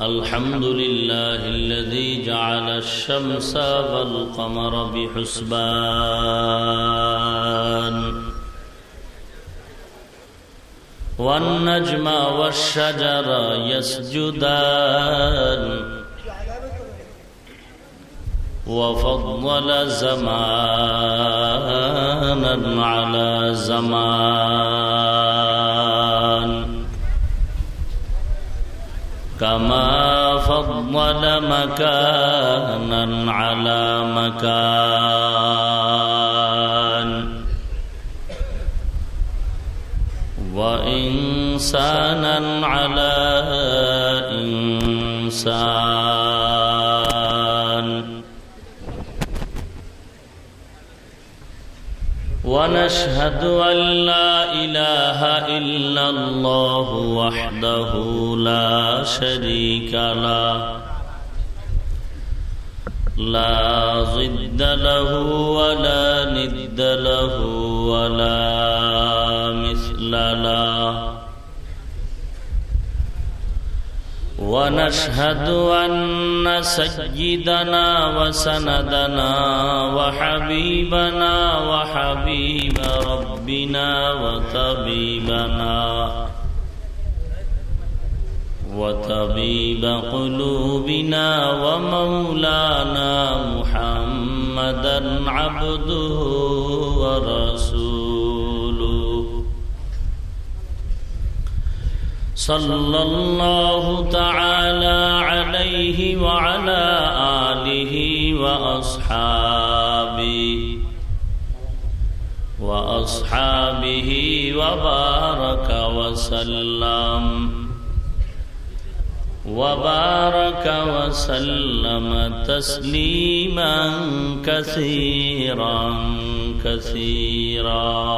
الحمد لله الذي جعل الشمس والقمر بحسبان والنجم والشجر يسجدان وفضل زمانا على زمان كما فضل مكانا على مكان. وإنسانا على إنسان. ونشهد أن لا إله إلا الله وحده لا شريك له. لا ضد له ولا ند له ولا مثل له. ونشهد أن سيدنا وسندنا وحبيبنا وحبيب ربنا وطبيبنا وطبيب قلوبنا ومولانا محمدا عبده ورسوله. صلى الله تعالى عليه وعلى آله وأصحابه وأصحابه وبارك وسلم وبارك وسلم تسليما كثيرا كثيرا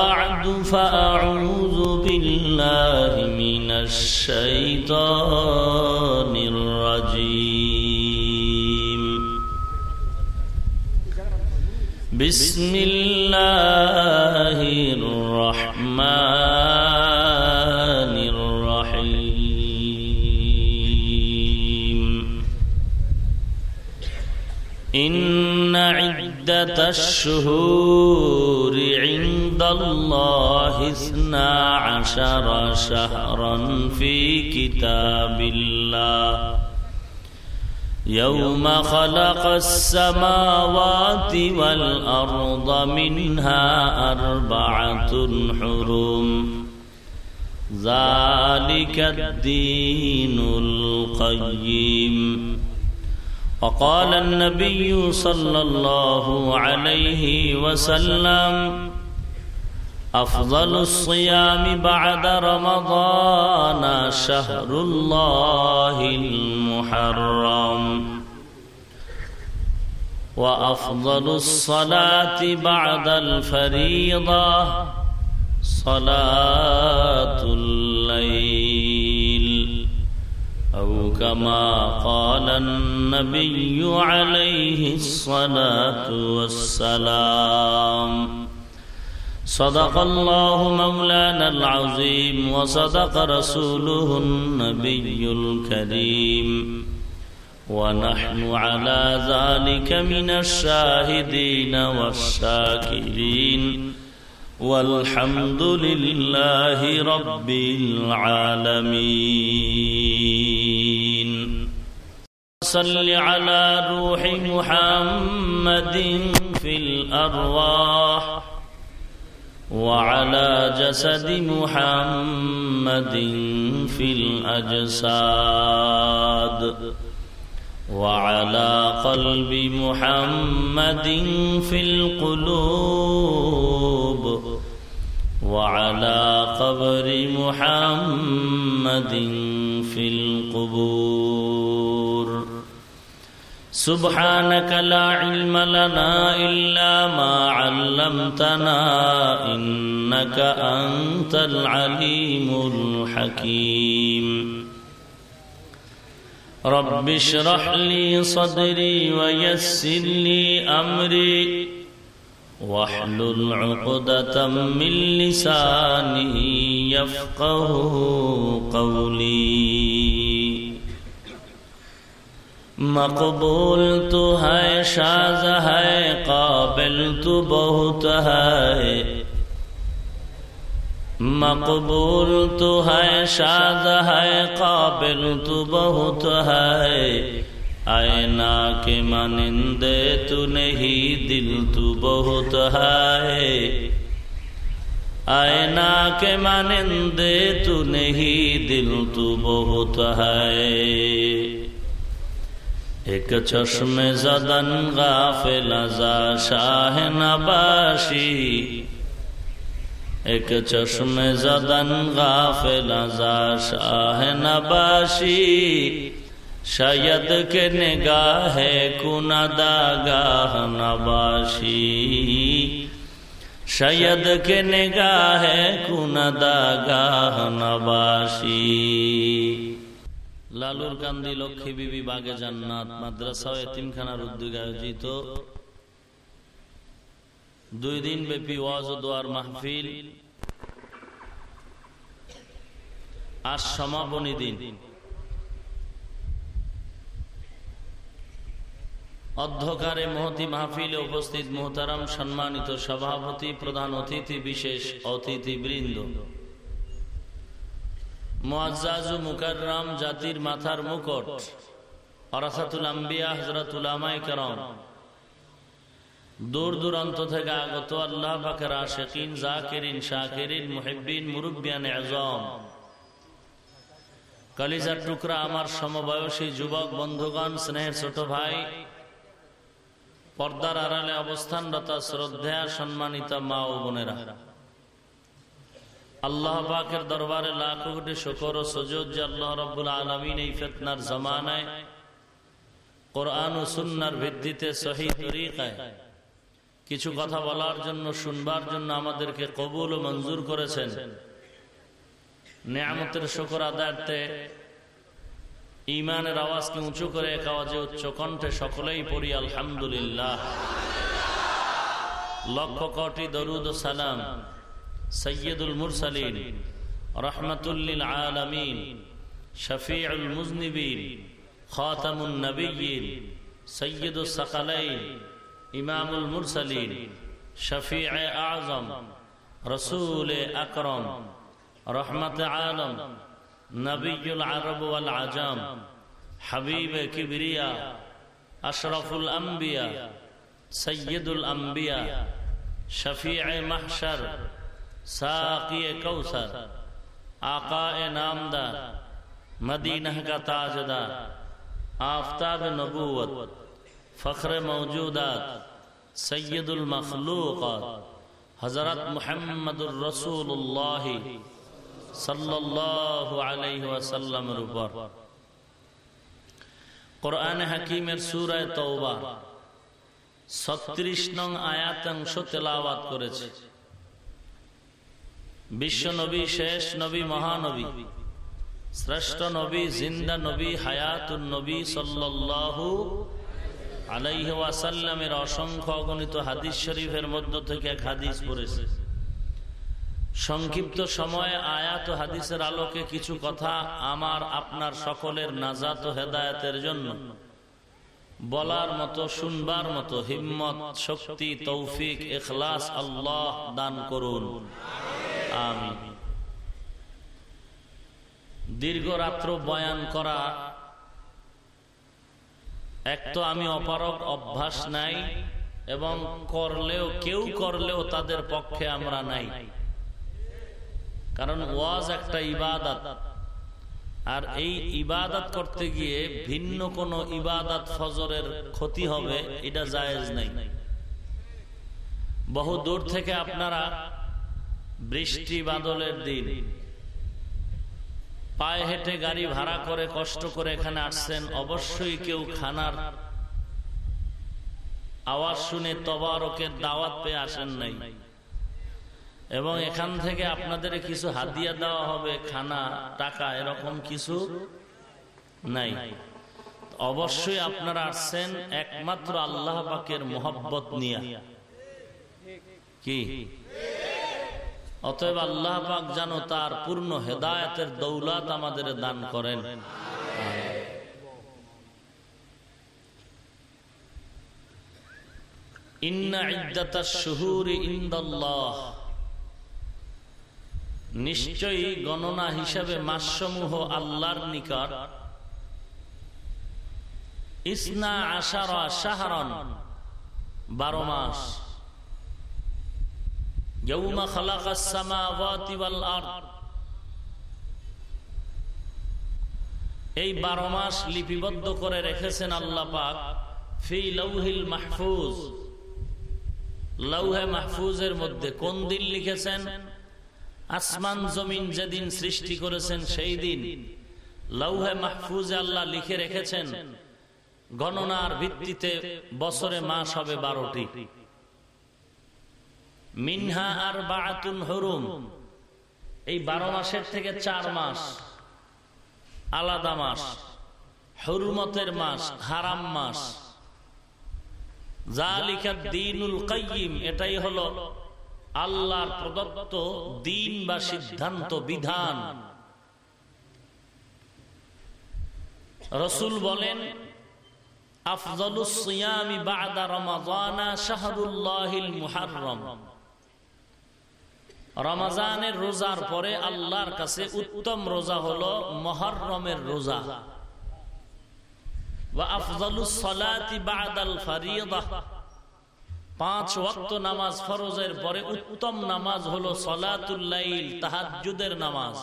بعد فأعوذ بالله من الشيطان الرجيم. بسم الله الرحمن الرحيم. إن عدة الشهور عند الله اثنا عشر شهرا في كتاب الله. يوم خلق السماوات والأرض منها أربعة حرم ذلك الدين القيم. وقال النبي صلى الله عليه وسلم أفضل الصيام بعد رمضان شهر الله المحرم. وأفضل الصلاة بعد الفريضة صلاة الليل. أو كما قال النبي عليه الصلاة والسلام. صدق الله مولانا العظيم وصدق رسوله النبي الكريم. ونحن على ذلك من الشاهدين والشاكرين. والحمد لله رب العالمين. صل على روح محمد في الأرواح. وعلى جسد محمد في الأجساد. وعلى قلب محمد في القلوب. وعلى قبر محمد في القبور. سبحانك لا علم لنا إلا ما علمتنا إنك أنت العليم الحكيم. رب اشرح لي صدري ويسر لي أمري واحلل عقدة من لساني يفقه قولي. مقبول تو ہے شاز ہے قابل تو بہت ہے مقبول تو ہے شاز ہے قابل تو بہت ہے آئینہ کے مانندے تو نہیں دل تو بہت ہے آئینہ کے مانندے تو نہیں دل تو بہت ہے ایک چشم زدن غافل ازا شاہ نباشی۔ ایک چشم زدن غافل ازا شاہ نباشی۔ شاید کے نگاہ کندہ گاہ نباشی۔ شاید کے نگاہ کندہ گاہ نباشی۔ লালুর কান্দি লক্ষ্মী বিবি বাগে জান্নাত মাদ্রাসা এতিমখানার উদ্যোগে আয়োজিত। দুই দিন ব্যাপী ওয়াজ ও দোয়ার মাহফিল। আজ সমাপনী দিন। অধ্যকারে মহতি মাহফিলে উপস্থিত মোহতারাম সম্মানিত সভাপতি, প্রধান অতিথি, বিশেষ অতিথি মোয়াজ্জাজু মুকাররাম জাতির মাথার মুকট। অরাসাতুল আম্বিয়া হজরতুল আমাই করম। দূর দূরান্ত থেকে আগত আল্লাহ পাকের আশেকিন, জাকিরিন, শাকিরিন মুহিবিন মুরব্বিয়ান আজম কালিজার টুকরা আমার সমবয়সী যুবক, বন্ধুগণ, স্নেহের ছোট ভাই। পর্দার আড়ালে অবস্থানরত শ্রদ্ধা সম্মানিত মা ও বোনেরা। আল্লাহ দরবারে লাখ কোটি শকর ও সজুদ যে আল্লাহ রব্বুল আলমিন এই ফেতনার জমানায় কোরআন ও সুন্নার ভিত্তিতে কিছু কথা বলার জন্য, শুনবার জন্য আমাদেরকে কবুল ও মঞ্জুর করেছেন। নেয়ামতের শকর আদায়তে ইমানের আওয়াজকে উঁচু করে এক আওয়াজে উচ্চ কণ্ঠে সকলেই পড়ি, আলহামদুলিল্লাহ। লক্ষ কোটি দরুদ ও সালাম। سيد المرسلين رحمة للعالمين شفيع المذنبين خاتم النبيين سيد الثقلين إمام المرسلين شفيع أعظم رسول أكرم رحمة عالم نبي العرب والعجام حبيب كبرياء أشرف الأنبياء سيد الأنبياء شفيع محشر ساقی کوسر آقا نامدار مدینہ کا تاجدار آفتاب نبوت، فخر موجودات، سید المخلوقات حضرت محمد الرسول اللہ صلی اللہ علیہ وسلم روپر قرآن حکیم سورہ توبہ، ستریش نং آیات کرے چھے বিশ্ব নবী শেষ নবী মহানবী। শ্রেষ্ঠ নবী জিন্দা নবী হায়াতুন নবী সাল্লাল্লাহু আলাইহি ওয়াসাল্লামের অসংখ্য অগণিত হাদিস শরীফের মধ্য থেকে এক হাদিস পড়েছে। সংক্ষিপ্ত সময়ে আয়াত হাদিসের আলোকে কিছু কথা আমার আপনার সকলের নাজাত হেদায়তের জন্য। বলার মতো শুনবার মতো হিম্মত শক্তি তৌফিক এখলাস আল্লাহ দান করুন। দীর্ঘ রাত্র বয়ান করা, এক তো আমি অপারক অভ্যাস নাই এবং করলেও, কেউ করলেও তাদের পক্ষে আমরা নাই। কারণ ওয়াজ একটা ইবাদত। আর এই ইবাদত করতে গিয়ে ভিন্ন কোন ইবাদত ফজরের ক্ষতি হবে, এটা জায়েজ নাই। বহু দূর থেকে আপনারা বৃষ্টি বাদলের দিন। পায়ে হেঁটে গাড়ি ভাড়া করে কষ্ট করে এখানে আসছেন। অবশ্যই কেউ খানার আওয়াজ শুনে তবারকের দাওয়াত পেয়ে আসেন নাই। এবং এখান থেকে আপনাদের কিছু হাদিয়া দেওয়া হবে, খানা, টাকা, এরকম কিছু নাই। অবশ্যই আপনারা আসছেন একমাত্র আল্লাহ পাকের মোহাব্বত নিয়ে। কি? অতএব আল্লাহ পাক যেন তার পূর্ণ হেদায়তের দৌলত আমাদের দান করেন। নিশ্চয়ই গণনা হিসাবে মাসসমূহ আল্লাহর নিকট। ইসনা আশারা শাহরন, বারো মাস। يوم خلق السماوات والارض এই বারো মাস লিপিবদ্ধ করে রেখেছেন আল্লাহ পাক ফি লৌহিল মাহফুজ লৌহে মাহফুজের মধ্যে কোন দিন লিখেছেন আসমান জমিন যেদিন সৃষ্টি করেছেন সেই দিন লৌহে মাহফুজে আল্লাহ লিখে রেখেছেন গণনার ভিত্তিতে বছরে মাস হবে বারোটি মিনহা আর বাতুন হরুম। এই বারো মাসের থেকে চার মাস। আলাদা মাস। হরুমতের মাস, হারাম মাস। দিনুল কাইম এটাই হলো আল্লাহর প্রদত্ত দিন বা সিদ্ধান্ত, বিধান। রসুল বলেন, আফজলুস সিয়ামি বাদা রমাদানা শাহরুল্লাহিল মুহাররম। রমাজানের রোজার পরে আল্লাহর কাছে উত্তম রোজা হলো মহরমের রোজা। পাঁচ ওয়াক্ত নামাজ ফরজের পরে উত্তম নামাজ হলো সলাতুল্লাইল তাহাজুদের নামাজ।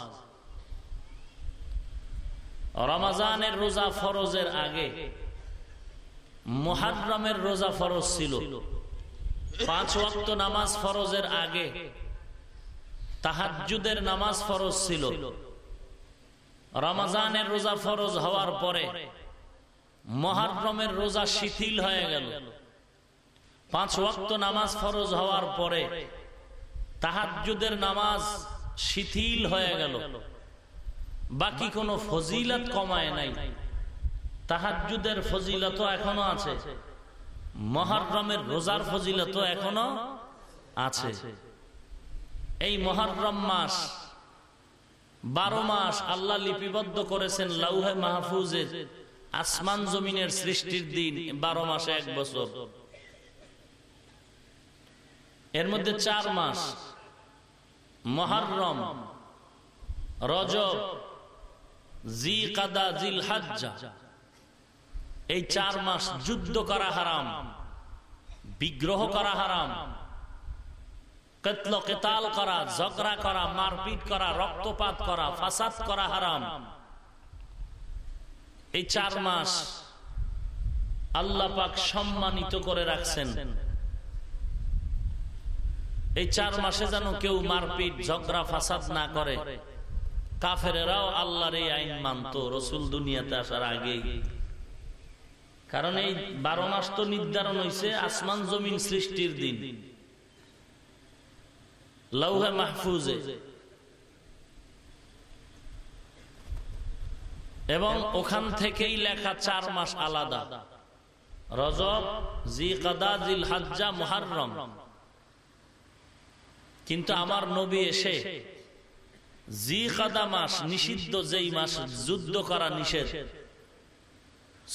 রমাজানের রোজা ফরজের আগে মহারমের রোজা ফরজ ছিল। পাঁচ ওয়াক্ত নামাজ ফরজের আগে তাহাজুদের নামাজ ফরজ ছিল। রমাজানের রোজা ফরজ হওয়ার পরে মহারমের রোজা শিথিল হয়ে গেল। পাঁচ ওয়াক্ত নামাজ ফরজ হওয়ার পরে তাহাজুদের নামাজ শিথিল হয়ে গেল। বাকি কোনো ফজিলত কমায় নাই। তাহাজুদের ফজিলত এখনও আছে। মহারমের রোজার ফজিলত এখনও আছে। এই মহারম মাস, বারো মাস আল্লাহ লিপিবদ্ধ করেছেন লাউহে মাহফুজের আসমান জমিনের সৃষ্টির দিন, বারো মাসে এক বছর। এর মধ্যে চার মাস, মহারম, রজব জি কাদা জিল হাজ্জা এই চার মাস যুদ্ধ করা হারাম, বিগ্রহ করা হারাম কেতল, কেতাল করা, ঝগড়া করা, মারপিট করা, রক্তপাত করা, ফাসাদ করা হারাম। এই চার মাস আল্লাহ পাক সম্মানিত করে রাখছেন। এই চার মাসে যেন কেউ মারপিট, ঝগড়া, ফাসাদ না করে। কাফেরাও আল্লাহর এই আইন মানত, রসুল দুনিয়াতে আসার আগেই। কারণ এই বারো মাস তো নির্ধারণ হয়েছে আসমান জমিন সৃষ্টির দিন। লৌহে মাহফুজে। এবং ওখান থেকেই লেখা চার মাস আলাদা। রজব জি কাদা জিল হাজ্জা মুহাররম। কিন্তু আমার নবী এসে জি কাদা মাস নিষিদ্ধ যেই মাস যুদ্ধ করা নিষেধ।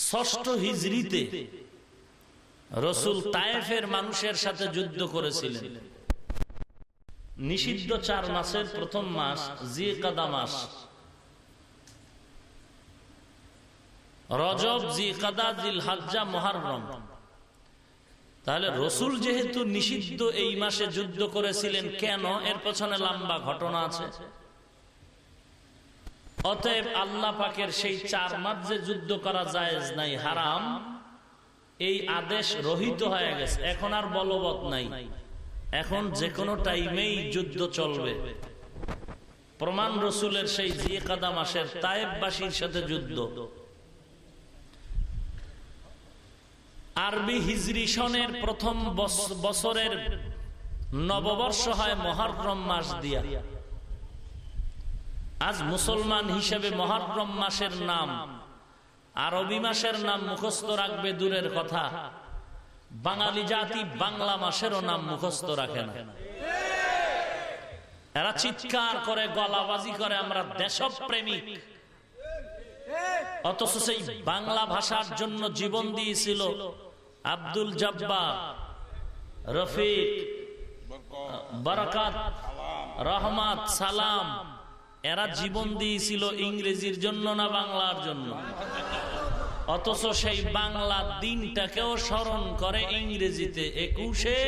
ষষ্ঠ হিজড়িতে রসুল তায়েফের মানুষের সাথে যুদ্ধ করেছিলেন। নিষিদ্ধ চার মাসের প্রথম মাস জি কাদা মাস। রজব জি কাদা জিল হাজ্জা মহারম। তাহলে রসুল যেহেতু নিষিদ্ধ এই মাসে যুদ্ধ করেছিলেন, কেন? এর পেছনে লম্বা ঘটনা আছে। অতএব আল্লাহ পাকের সেই চার মাস যে যুদ্ধ করা যায় নাই, হারাম। এই আদেশ রহিত হয়ে গেছে। এখন আর বলবৎ নাই। এখন যে কোনো টাইমেই যুদ্ধ চলবে। প্রমাণ রসুলের সেই জিয়ে কাদা মাসের তায়েববাসীর সাথে যুদ্ধ। আরবি হিজরি সনের প্রথম বছরের নববর্ষ হয় মহারম মাস দিয়া। আজ মুসলমান হিসেবে মহারম মাসের নাম, আরবি মাসের নাম মুখস্থ রাখবে দূরের কথা। বাঙালি জাতি বাংলা মাসেরও নাম মুখস্থ রাখে না। এরা চিৎকার করে, গলাবাজি করে, আমরা দেশপ্রেমিক। অথচ সেই বাংলা ভাষার জন্য জীবন দিয়েছিল আব্দুল জব্বা রফিক, বরকাত, রহমাত, সালাম। এরা জীবন দিয়েছিল ইংরেজির জন্য না বাংলার জন্য? অথচ সেই বাংলা দিনটাকেও স্মরণ করে ইংরেজিতে একুশে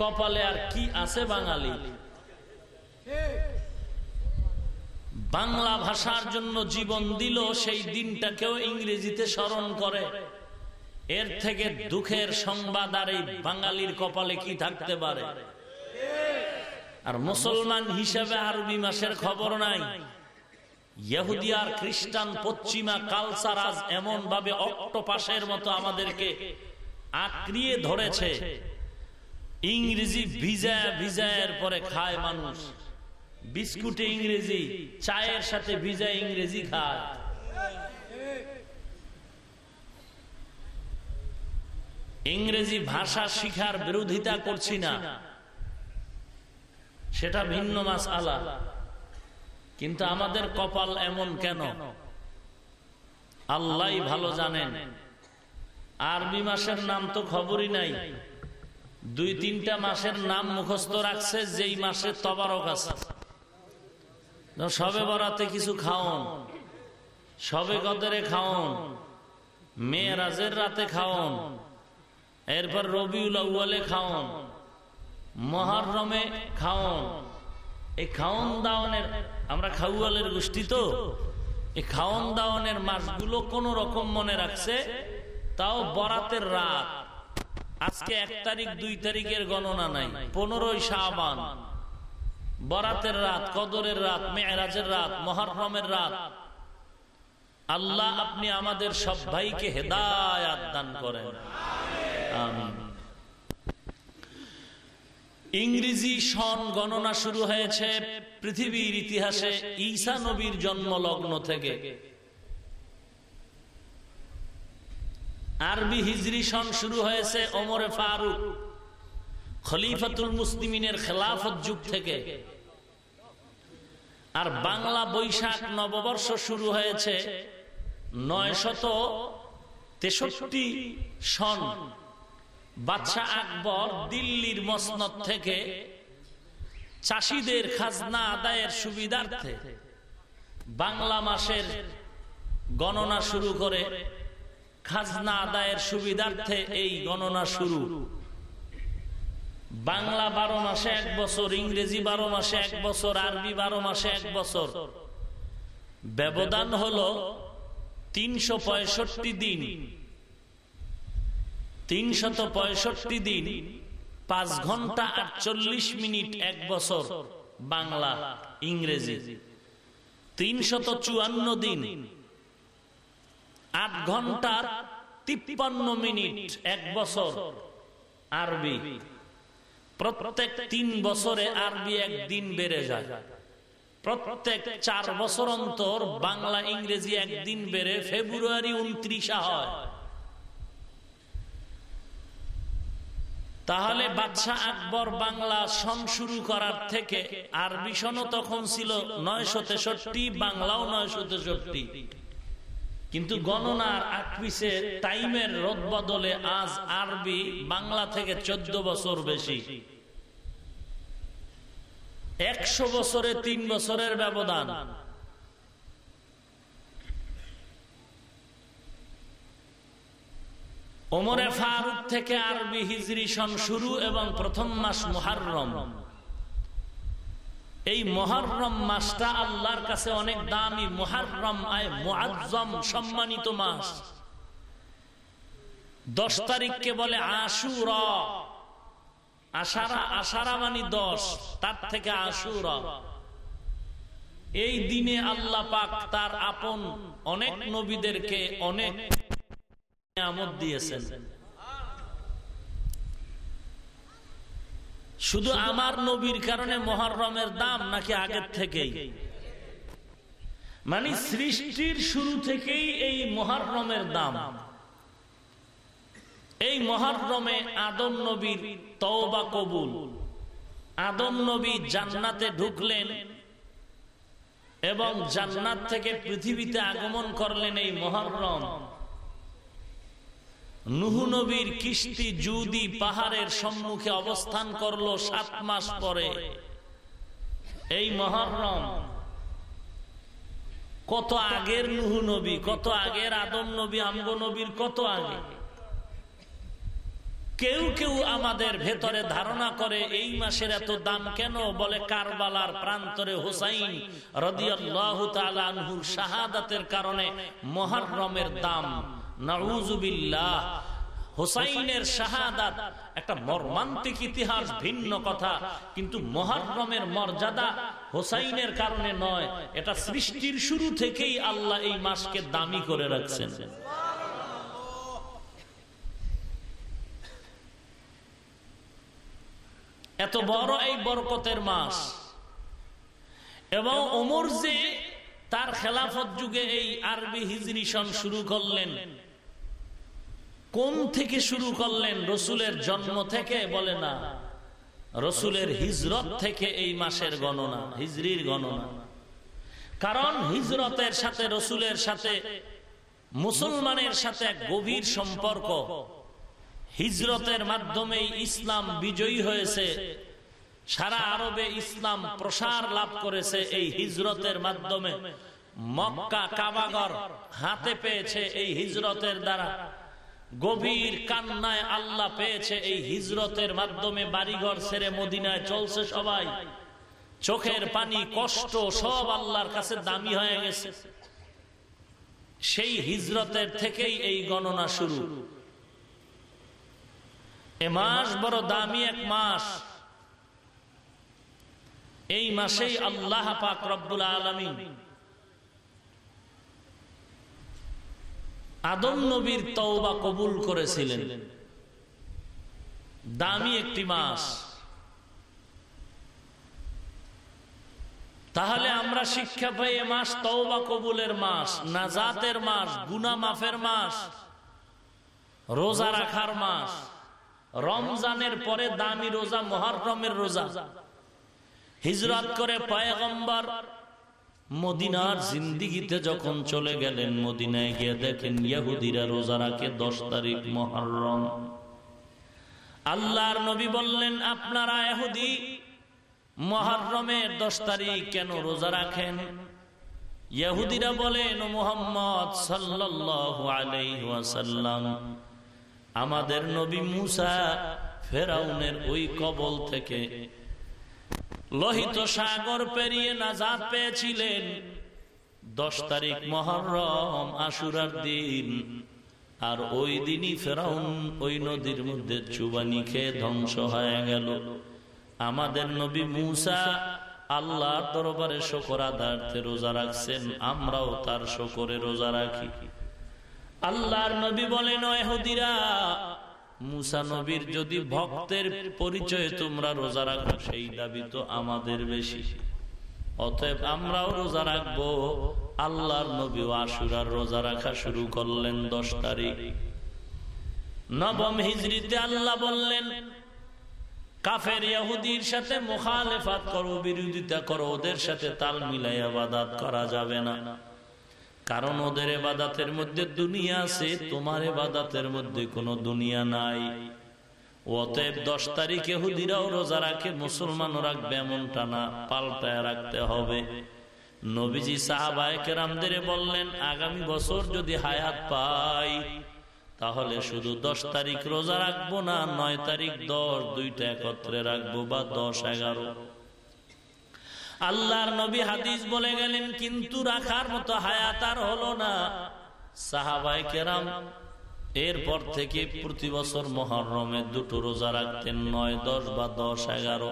কপালে আর কি আছে বাঙালি? বাংলা ভাষার জন্য জীবন দিল, সেই দিনটাকেও ইংরেজিতে স্মরণ করে। এর থেকে দুঃখের সংবাদ আর এই বাঙালির কপালে কি থাকতে পারে? আর মুসলমান হিসেবে আরবি মাসের খবর নাই। আর খ্রিস্টান পশ্চিমা কালচার আজ এমন ভাবে অক্টোপাসের মতো আমাদেরকে আক্রিয়ে ধরেছে। ইংরেজি ভিজা ভিজায়ের পরে খায় মানুষ। বিস্কুটে ইংরেজি, চায়ের সাথে ভিজা ইংরেজি খায়। ইংরেজি ভাষা শিখার বিরোধিতা করছি না। সেটা ভিন্ন মাস আলা কিন্তু আমাদের কপাল এমন কেন? আল্লাহ ভালো জানেন। আরবি মাসের নাম তো খবরই নাই। দুই তিনটা মাসের নাম মুখস্থ রাখছে, যেই মাসে তবারক আছে। সবে বরাতে কিছু খাওন, সবে গদরে খাওন, মেয়েরাজের রাতে খাওন, এরপর রবিউল আউ্বালে খাওন, মহারমে খাওন। এই খাওন দাওয়ানের আমরা খাউয়ালের গোষ্ঠী তো। এই খাওন দাওয়ানের মাসগুলো কোন রকম মনে রাখছে, তাও বরাতের রাত। আজকে এক তারিখ, দুই তারিখের গণনা নাই, পনেরোই শাহবান বরাতের রাত, কদরের রাত, মেয়েরাজের রাত, মহারমের রাত। আল্লাহ আপনি আমাদের সব ভাইকে হেদায়াত দান করেন। ইংরেজি সন গণনা শুরু হয়েছে পৃথিবীর ইতিহাসে ঈসা নবীর জন্ম থেকে। আরবি হিজরি সন শুরু হয়েছে ওমরে ফারুক, খলিফাতুল মুসলিমিনের খেলাফত যুগ থেকে। আর বাংলা বৈশাখ নববর্ষ শুরু হয়েছে নয় শত তেষট্টি সন। বাদশাহ আকবর দিল্লির মসনদ থেকে চাষিদের খাজনা আদায়ের সুবিধার্থে বাংলা মাসের গণনা শুরু করে খাজনা আদায়ের সুবিধার্থে এই গণনা শুরু। বাংলা বারো মাসে এক বছর, ইংরেজি বারো মাসে এক বছর, আরবি বারো মাসে এক বছর। ব্যবধান হল তিনশো পঁয়ষট্টি দিন। তিনশত পঁয়ষট্টি দিন, পাঁচ ঘণ্টা আটচল্লিশ মিনিট এক বছর, বাংলা, ইংরেজি। তিনশত চুয়ান্ন দিন, আট ঘণ্টার তিপ্পান্ন মিনিট এক বছর, আরবি। প্রত্যেক তিন বছরে আরবি একদিন বেড়ে যায়। প্রত্যেক চার বছর অন্তর বাংলা, ইংরেজি একদিন বেড়ে ফেব্রুয়ারি উনত্রিশা হয়। তাহলে বাদশাহ আকবর বাংলা সন শুরু করার থেকে আরবি সনও তখন ছিল নয়শো তেষট্টি বাংলাও নয়শো তেষট্টি। কিন্তু গণনার আকপিসে টাইমের রোদ বদলে আজ আরবি বাংলা থেকে চোদ্দ বছর বেশি। একশো বছরে তিন বছরের ব্যবধান। ওমরে ফারুক থেকে আরবি হিজরি সন শুরু এবং প্রথম মাস মহারম এই মহারম মাসটা আল্লাহর কাছে অনেক দামি। মহারম আয় সম্মানিত মাস। দশ তারিখকে বলে আশুরা। আশারা আশারা মানি দশ, তার থেকে আশুরা। এই দিনে আল্লাহ পাক তার আপন অনেক নবীদেরকে অনেক আমদ দিয়েছেন। শুধু আমার নবীর কারণে মহরমের দাম নাকি আগের থেকেই। মানে সৃষ্টির শুরু থেকেই এই মহরমের দাম। এই মহরমে আদম নবীর তওবা কবুল। আদম নবী জান্নাতে ঢুকলেন এবং জান্নাত থেকে পৃথিবীতে আগমন করলেন এই মহরম। নুহু নবীর কিস্তি জুদি পাহাড়ের সম্মুখে অবস্থান করল সাত মাস পরে। এই মহরম কত আগের নুহু নবী, কত আগের আদম নবী, আমগ নবীর কত আগে? কেউ কেউ আমাদের ভেতরে ধারণা করে এই মাসের এত দাম কেন? বলে কারবালার প্রান্তরে হুসাইন রদিয়াল্লাহুর শাহাদাতের কারণে মহারমের দাম নাউজুবিল্লাহ শাহাদাত একটা মর্মান্তিক ইতিহাস ভিন্ন কথা, কিন্তু মহারমের মর্যাদা কারণে নয়, এটা সৃষ্টির শুরু থেকেই আল্লাহ এই মাসকে দামি করে রাখছেন। এত বড় এই বরকতের মাস, এবং ওমর যে তার খেলাফত যুগে এই আরবি হিজরি শুরু করলেন কোন থেকে শুরু করলেন রসুলের জন্ম থেকে বলে না। রসুলের হিজরত থেকে এই মাসের গণনা, হিজরির গণনা। কারণ হিজরতের সাথে রসুলের সাথে, মুসলমানের সাথে এক গভীর সম্পর্ক। হিজরতের মাধ্যমে ইসলাম বিজয়ী হয়েছে। সারা আরবে ইসলাম প্রসার লাভ করেছে এই হিজরতের মাধ্যমে। মক্কা কাবাগর হাতে পেয়েছে এই হিজরতের দ্বারা। গভীর কান্নায় আল্লাহ পেয়েছে এই হিজরতের মাধ্যমে বাড়িঘর ছেড়ে মদিনায় চলছে সবাই। চোখের পানি, কষ্ট, সব আল্লাহর কাছে দামি হয়ে গেছে। সেই হিজরতের থেকেই এই গণনা শুরু। এ মাস বড় দামি এক মাস। এই মাসেই আল্লাহ পাক রব্বুল আলমিন আদম নবীর তওবা কবুল করেছিলেন। দামি একটি মাস। তাহলে আমরা শিক্ষা পাই এ মাস তওবা কবুলের মাস, নাজাতের মাস গুনা মাফের মাস, রোজা রাখার মাস, রমজানের পরে দামি রোজা, মহারমের রোজা। হিজরত করে পয়গম্বর মদিনার জিন্দিগিতে যখন চলে গেলেন, মদিনায় গিয়ে দেখেন ইয়াহুদিরা রোজা রাখে দশ তারিখ মহরম। আল্লাহর নবী বললেন, আপনারা এহুদি মহরমের দশ তারিখ কেন রোজা রাখেন? ইয়াহুদিরা বলেন মোহাম্মদ ওয়াসাল্লাম, আমাদের নবী মুসা ফেরাউনের ওই কবল থেকে লোহিত সাগর পেরিয়ে নাজাদ পেয়েছিলেন। দশ তারিখ মহরম, আশুরার দিন। আর ওই দিনই ফেরাউন ওই নদীর মধ্যে চুবানি খেয়ে ধ্বংস হয়ে গেল। আমাদের নবী মুসা আল্লাহর দরবারে শকর আদার্থে রোজা রাখছেন, আমরাও তার শকরে রোজা রাখি। আল্লাহর নবী বলেন এহুদিরা মুসা নবীর যদি ভক্তের পরিচয়ে তোমরা রোজা রাখো, সেই দাবি তো আমাদের বেশি। অতএব আমরাও রোজা রাখব। আল্লাহর নবী আশুরার রোজা রাখা শুরু করলেন দশ তারিখ। নবম হিজড়িতে আল্লাহ বললেন, কাফের ইয়াহুদির সাথে মুখালেফাত করো, বিরোধিতা করো, ওদের সাথে তাল মিলাইয়া বাদাত করা যাবে না। কারণ ওদের এবাদাতের মধ্যে দুনিয়া আছে, তোমার এবাদাতের মধ্যে কোনো দুনিয়া নাই। অতএব দশ তারিখে হুদিরাও রোজা রাখে, মুসলমানও রাখবে এমনটা না, পাল্টায় রাখতে হবে। নবীজি সাহাবায় কেরামদের বললেন, আগামী বছর যদি হায়াত পাই, তাহলে শুধু দশ তারিখ রোজা রাখব না, নয় তারিখ দশ, দুইটা একত্রে রাখব বা দশ, এগারো। আল্লাহর নবী হাদিস বলে গেলেন, কিন্তু রাখার মতো হায়াত আর হলো না। সাহাবাই কেরাম এরপর থেকে প্রতি বছর মহরমে দুটো রোজা রাখতেন, নয়, দশ বা দশ, এগারো।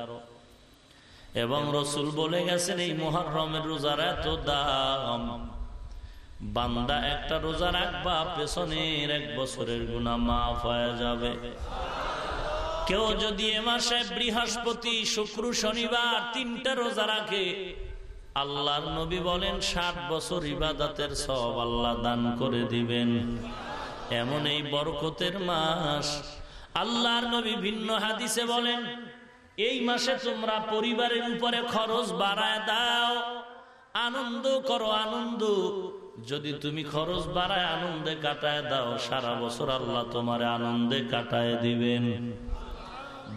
এবং রসুল বলে গেছেন, এই মহরমের রোজার এত দাম। বান্দা একটা রোজা রাখবা, পেছনের এক বছরের গুণা মাফ হয়ে যাবে। কেউ যদি এ মাসে বৃহস্পতি, শুক্র, শনিবার তিনটা রোজা রাখে, আল্লাহর নবী বলেন ষাট বছর ইবাদাতের সব আল্লাহ দান করে দিবেন। এমন এই বরকতের মাস। আল্লাহর নবী ভিন্ন হাদিসে বলেন, এই মাসে তোমরা পরিবারের উপরে খরচ বাড়ায় দাও। আনন্দ করো আনন্দ। যদি তুমি খরচ বাড়ায় আনন্দে কাটায় দাও, সারা বছর আল্লাহ তোমার আনন্দে কাটায় দিবেন।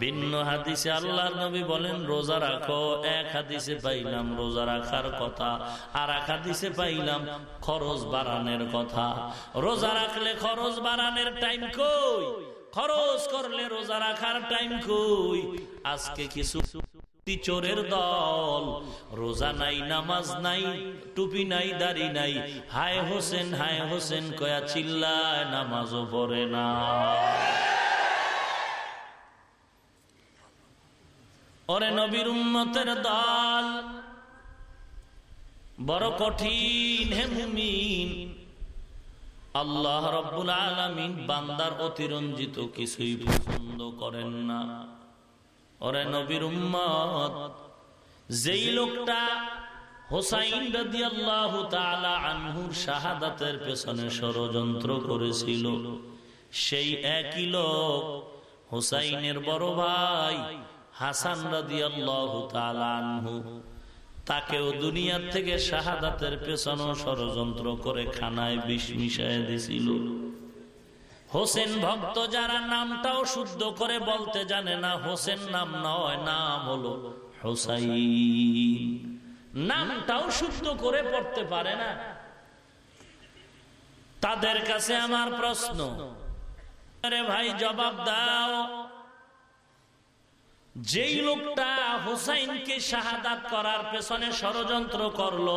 ভিন্ন হাদিসে আল্লাহর নবী বলেন, রোজা রাখো। এক হাদিসে পাইলাম, রোজা রাখার কথা। আর এক হাদিসে পাইলাম, খরচ বাড়ানোর কথা। রোজা রাখলে খরচ বাড়ানোর টাইম কই? খরচ করলে রোজা রাখার টাইম কই? আজকে কিছু চোরের দল, রোজা নাই, নামাজ নাই, টুপি নাই, দাড়ি নাই। হায় হোসেন হায় হোসেন, কয়া চিল্লায় নামাজও পড়ে না। ওরে নবীর উম্মতের দল। বড় কঠিন হে মুমিন। আল্লাহ রব্বুল আলমিন বান্দার অতিরঞ্জিত কিছুই পছন্দ করেন না। ওরে নবীর উম্মত, যেই লোকটা হোসাইন আনহুর শাহাদাতের পেছনে ষড়যন্ত্র করেছিল, সেই একই লোক হোসাইনের বড় ভাই হাসান তাকেও দুনিয়ার থেকে শাহাদাতের পেছনে ষড়যন্ত্র করে খানায় বিষ মিশাই দিছিল। হোসেন ভক্ত যারা নামটাও শুদ্ধ করে বলতে জানে না, হোসেন নাম নয় নাম হলো হোসাইন। নামটাও শুদ্ধ করে পড়তে পারে না। তাদের কাছে আমার প্রশ্ন ভাই, জবাব দাও। যেই লোকটা হোসাইনকে শাহাদাত করার পেছনে ষড়যন্ত্র করল,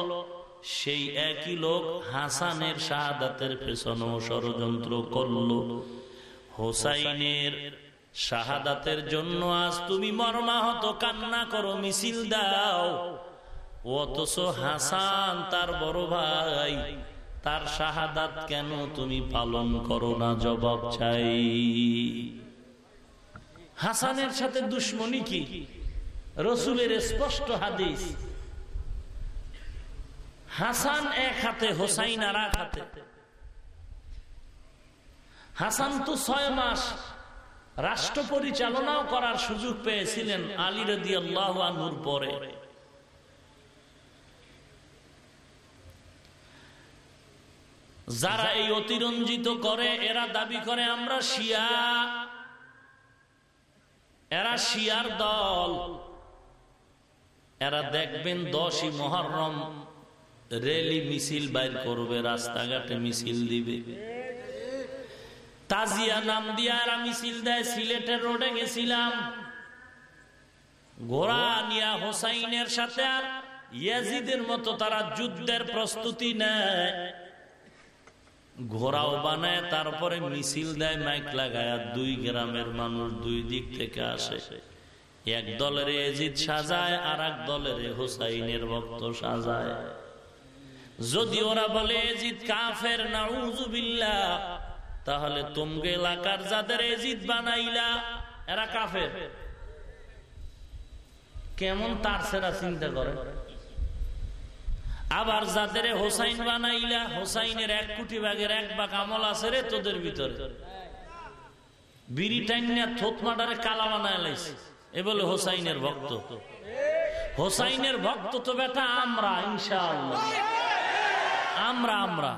সেই একই লোক হাসানের শাহাদাতের পেছনেও ষড়যন্ত্র করল। হোসাইনের শাহাদাতের জন্য আজ তুমি মর্মাহত, কান্না করো, মিছিল দাও। অথচ হাসান তার বড় ভাই, তার শাহাদাত কেন তুমি পালন করো না, জবাব চাই। হাসানের সাথে দুশ্মনী কি? রসুলের স্পষ্ট হাদিস। হাসান এক হাতে, হোসাইন আর এক হাতে। হাসান তো ছয় মাস রাষ্ট্র পরিচালনাও করার সুযোগ পেয়েছিলেন আলী রদি আল্লাহ পরে। যারা এই অতিরঞ্জিত করে, এরা দাবি করে, আমরা শিয়া। এরা শিয়ার দল। এরা দেখবেন দশই মহরম, রেলি মিছিল বাইর করবে, রাস্তাঘাটে মিছিল দিবে। তাজিয়া নাম দিয়ে এরা মিছিল দেয়, সিলেটের রোডে গেছিলাম। ঘোড়া নিয়া হোসাইনের সাথে আর ইয়াজিদের মতো তারা যুদ্ধের প্রস্তুতি নেয়। ঘোড়াও বানায়, তারপরে মিছিল দেয়, মাইক লাগায় দুই গ্রামের মানুষ দুই দিক থেকে আসে। এক দলের এজিদ সাজায় আর এক দলের হোসাইনের ভক্ত সাজায়। যদি ওরা বলে, এজিদ কাফের নাউজুবিল্লা তাহলে তোমগে এলাকার যাদের এজিদ বানাইলা, এরা কাফের। কেমন তার সেরা চিন্তা করে? আবার যাদের হোসাইন বানাইলা, হোসাইনের এক কোটি ভাগের এক ভাগ আমল আছে রে তোদের ভিতরে। বিড়ি হোসাইনের ভক্ত। হোসাইনের ভক্ত তো আমরা আমরা আমরা।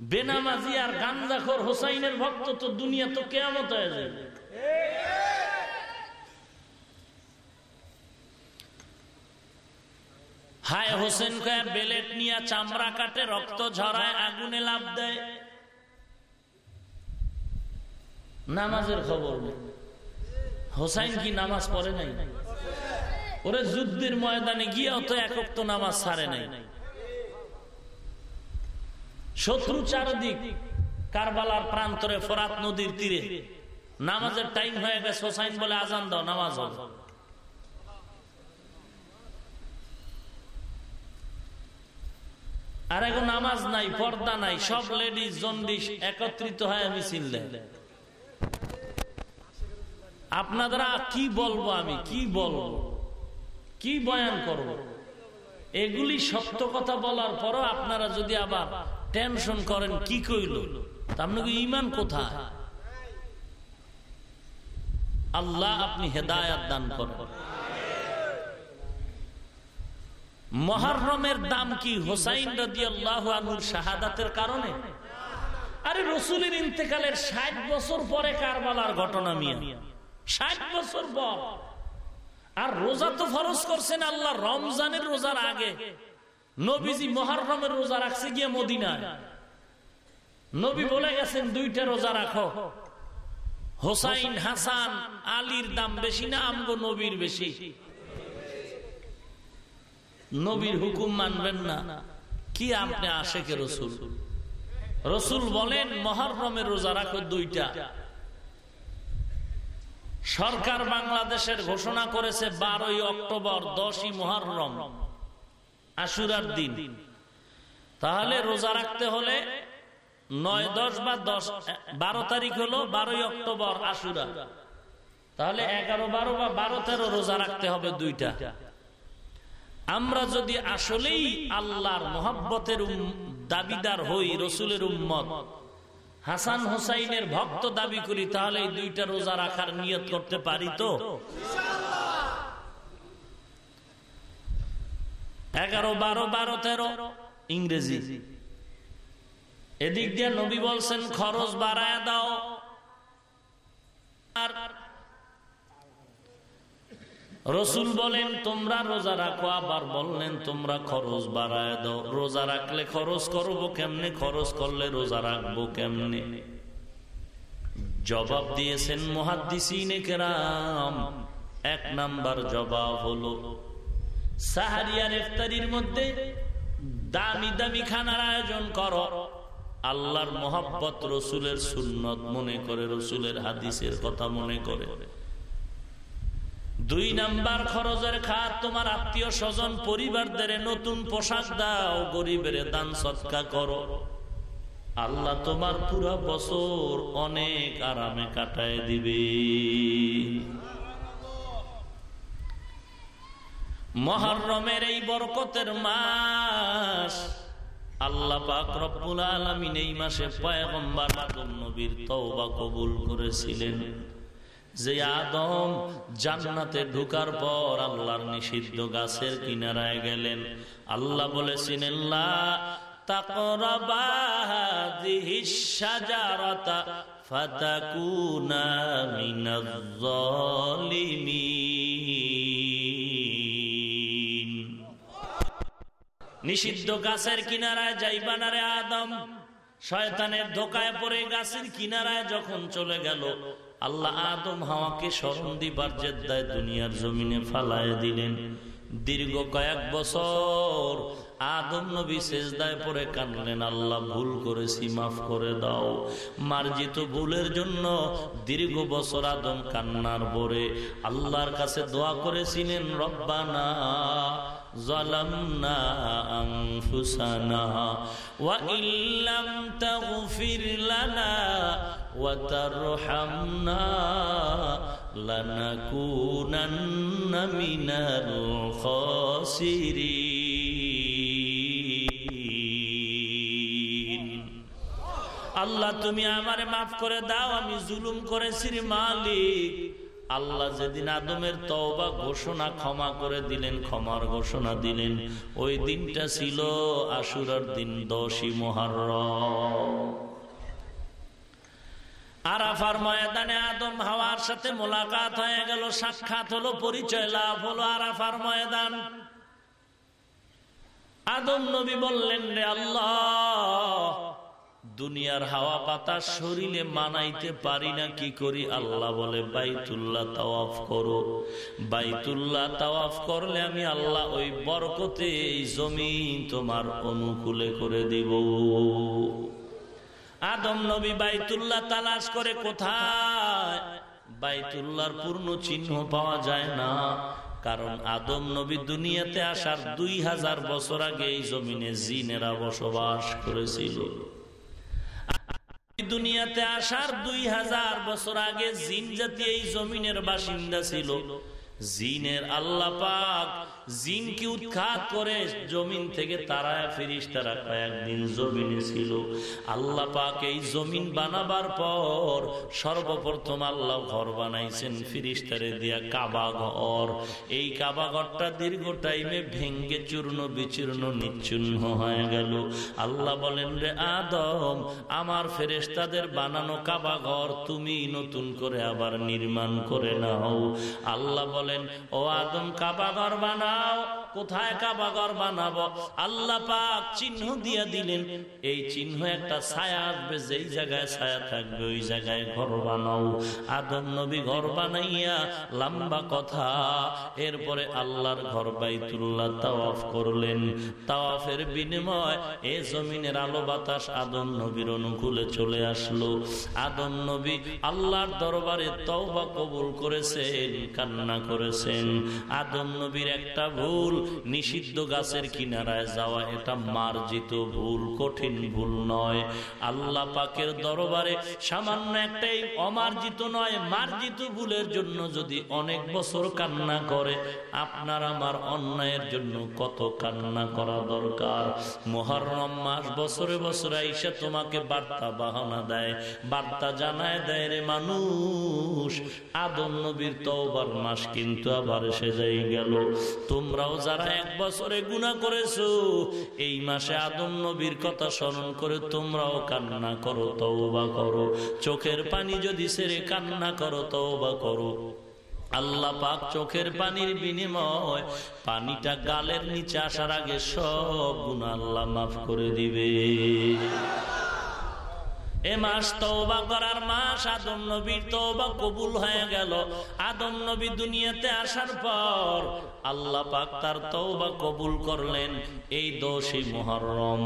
বেনামাজি আর গান্দাখর হোসাইনের ভক্ত তো দুনিয়া তো কেমত হয়ে যাবে। হায় হোসেন কয়া বেলেট নিয়ে চামড়া কাটে, রক্ত ঝরায়, আগুনে লাভ দেয়। নামাজের খবর হোসাইন কি নামাজ পড়ে নাই? ওরে যুদ্ধের ময়দানে গিয়ে অত একক তো নামাজ ছাড়ে নাই। শত্রু চারদিক কারবালার প্রান্তরে ফরাত নদীর তীরে। নামাজের টাইম হয়ে গেছে, হোসাইন বলে, আজান দাও, নামাজ হবে। আর এখন নামাজ নাই, পর্দা নাই, সব লেডিস জন্ডিস একত্রিত হয় দেয়। আপনারা কি বলব আমি? কি বলব? কি বয়ান করব। এগুলি সত্য কথা বলার পরও আপনারা যদি আবার টেনশন করেন, কি কইল? আপনাকে ইমান কোথায়? আল্লাহ আপনি হেদায়াত দান করেন। মহারমের দাম কি হোসাইন রাজি আল্লাহ শাহাদাতের কারণে? আরে রসুলের ইন্তেকালের ষাট বছর পরে কারবালার ঘটনা মিয়া। ষাট বছর পর। আর রোজা তো ফরজ করছেন আল্লাহ, রমজানের রোজার আগে। নবীজি মহারমের রোজা রাখছে গিয়ে মদিনায়। নবী বলে গেছেন, দুইটা রোজা রাখো। হোসাইন, হাসান, আলীর দাম বেশি না, আমগো নবীর বেশি। নবীর হুকুম মানবেন না। কি আপনি আশেকে রসুল? রসুল বলেন, মহরমের রোজা রাখো দুইটা। সরকার বাংলাদেশের ঘোষণা করেছে বারোই অক্টোবর, দশই মহরম, আশুরার দিন। তাহলে রোজা রাখতে হলে নয় দশ বা দশ, বারো তারিখ হলো বারোই অক্টোবর, আশুরা। তাহলে এগারো, বারো বা বারো তেরো রোজা রাখতে হবে দুইটা। আমরা যদি আসলেই আল্লাহর মোহাব্বতের দাবিদার হই, রসুলের উম্মত, হাসান হোসাইনের ভক্ত দাবি করি, তাহলে দুইটা রোজা রাখার নিয়ত করতে পারি তো? এগারো, বারো বারো, তেরো, ইংরেজি। এদিক দিয়ে নবী বলছেন, খরচ বাড়ায় দাও। আর রসুল বলেন, তোমরা রোজা রাখো, আবার বললেন, তোমরা খরচ বাড়ায় দাও। রোজা রাখলে খরচ করব কেমনে? খরচ করলে রোজা রাখব কেমনে? জবাব দিয়েছেন মহাদিসিনে কেরাম। এক নাম্বার জবাব হলো সাহারিয়ার ইফতারির মধ্যে দামি দামি খানার আয়োজন করো। আল্লাহর মোহাব্বত রসুলের সুন্নত মনে করে, রসুলের হাদিসের কথা মনে করে। দুই নাম্বার খরচের খাত তোমার আত্মীয় স্বজন পরিবারদের নতুন পোশাক দাও, গরিবের দান সৎকা করো। আল্লাহ তোমার পুরা বছর অনেক আরামে কাটায় দিবে। মহরমের এই বরকতের মাস আল্লাহ পাক রব্বুল আলামিন এই মাসে পয়গম্বর নবীর তওবা কবুল করেছিলেন। যে আদম জান্নাতে ঢুকার পর আল্লাহর নিষিদ্ধ গাছের কিনারায় গেলেন। আল্লাহ শাজারাতা ফাতাকুনা নিষিদ্ধ গাছের কিনারায় যাইবানারে আদম। শয়তানের ধোকায় পড়ে গাছের কিনারায় যখন চলে গেল আল্লাহ আদম হাওয়াকে স্মরণ দিবার জেদ্দায় দুনিয়ার জমিনে ফালায় দিলেন। দীর্ঘ কয়েক বছর আদম নবী শেষদায় পরে কানলেন আল্লাহ ভুল করেছি মাফ করে দাও মার্জিত ভুলের জন্য দীর্ঘ বছর আদম কান্নার পরে আল্লাহর কাছে দোয়া করেছিলেন রব্বানা ظلمنا أنفسنا وإن لم تغفر لنا وترحمنا لنكونن من الخاسرين আল্লাহ, তুমি আমারে মাফ করে দাও, আমি জুলুম করেছি মালিক। আল্লাহ যেদিন আদমের তওবা ঘোষণা ক্ষমা করে দিলেন, ক্ষমার ঘোষণা দিলেন, ওই দিনটা ছিল আশুরার দিন দশই মহারম আরাফার ময়দানে আদম হাওয়ার সাথে মোলাকাত হয়ে গেল, সাক্ষাৎ হলো, পরিচয় লাভ হলো আরাফার ময়দান। আদম নবী বললেন, রে আল্লাহ দুনিয়ার হাওয়া বাতাস শরীরে মানাইতে পারি না, কি করি? আল্লাহ বলে, বাইতুল্লাহ তাওয়াফ করো। বাইতুল্লাহ তাওয়াফ করলে আমি আল্লাহ ওই বরকতে এই জমি তোমার অনুকূলে করে দিব। আদম নবী বাইতুল্লাহ তালাশ করে কোথায়? বাইতুল্লাহর পূর্ণ চিহ্ন পাওয়া যায় না, কারণ আদম নবী দুনিয়াতে আসার দুই হাজার বছর আগে এই জমিনে জিনেরা বসবাস করেছিল। দুনিয়াতে আসার দুই হাজার বছর আগে জিন জাতি এই জমিনের বাসিন্দা ছিল। জিনের আল্লাহ পাক জিনকে উৎখাত করে জমিন থেকে তারা ফিরিস তারা কয়েকদিন জমিনে ছিল। আল্লাহ পাক এই জমিন বানাবার পর সর্বপ্রথম আল্লাহ ঘর বানাইছেন ফিরিস্তারে দিয়া কাবা ঘর। এই কাবা ঘরটা দীর্ঘ টাইমে ভেঙ্গে চূর্ণ বিচূর্ণ নিচ্ছুন্ন হয়ে গেল। আল্লাহ বলেন, রে আদম, আমার ফেরেস্তাদের বানানো কাবা ঘর তুমি নতুন করে আবার নির্মাণ করে নাও। আল্লাহ বলেন, ও আদম, কাবা ঘর বানাও। কোথায় কাবাগর বানাবো? আল্লাহ পাক চিহ্ন দিয়ে দিলেন। এই চিহ্ন একটা ছায়া আসবে, যেই জায়গায় ছায়া থাকবে, ওই জায়গায় ঘর বানাও। আদম নবী ঘর বানাইয়া লম্বা কথা, এরপরে আল্লাহর ঘর বাইতুল্লাহ তাওয়াফ করলেন। তাওয়াফের বিনিময় এ জমিনের আলো বাতাস আদম নবীর অনুকূলে চলে আসলো। আদম নবী আল্লাহর দরবারে তওবা কবুল করেছেন, কান্না করেছেন। আদম নবীর একটা ভুল। নিষিদ্ধ গাছের কিনারায় যাওয়া এটা মার্জিত ভুল, কঠিন ভুল নয়। আল্লাহ পাকের দরবারে সামান্য একটাই অমার্জিত নয়, মার্জিত ভুলের জন্য যদি অনেক বছর কান্না করে, আপনার আমার অন্যায়ের জন্য কত কান্না করা দরকার। মোহরম মাস বছরে বছরে আইসা তোমাকে বার্তা বাহানা দেয়, বার্তা জানায় দেয় রে মানুষ। আদম নবীর তওবার মাস কিন্তু আবার এসে যাই গেল। তোমরাও যারা এক বছরে গুণা করেছ, এই মাসে আদম নবীর কথা স্মরণ করে তোমরাও কান্না করো, তওবা করো। চোখের পানি যদি সেরে কান্না করো, তওবা করো। আল্লাহ পাক চোখের পানির বিনিময় পানিটা গালের নিচে আসার আগে সব গুণ আল্লাহ মাফ করে দিবে। এ মাস তওবা করার মাস, আদম নবীর তওবা কবুল হয়ে গেল। আদম নবী দুনিয়াতে আসার পর আল্লাহ পাক তার তওবা কবুল করলেন। এই দোষী মুহররম,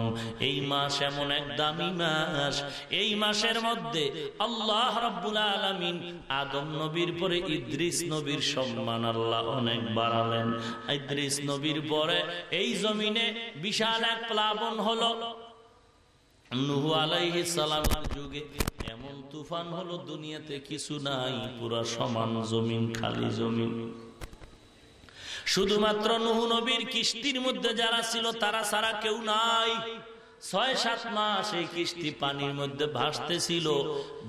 এই মাস এমন এক দামি মাস। এই মাসের মধ্যে আল্লাহ রাব্বুল আলামিন আদম নবীর পরে ইদ্রিস নবীর সম্মান আল্লাহ অনেক বাড়ালেন। ইদ্রিস নবীর পরে এই জমিনে বিশাল এক প্লাবন হলো। যুগে এমন তুফান হলো দুনিয়াতে কিছু নাই, পুরা সমান জমিন, খালি জমিন। শুধুমাত্র নুহু নবীর কিস্তির মধ্যে যারা ছিল, তারা ছাড়া কেউ নাই। ছয়, সাত মাস এই কিস্তি পানির মধ্যে ভাসতে ছিল।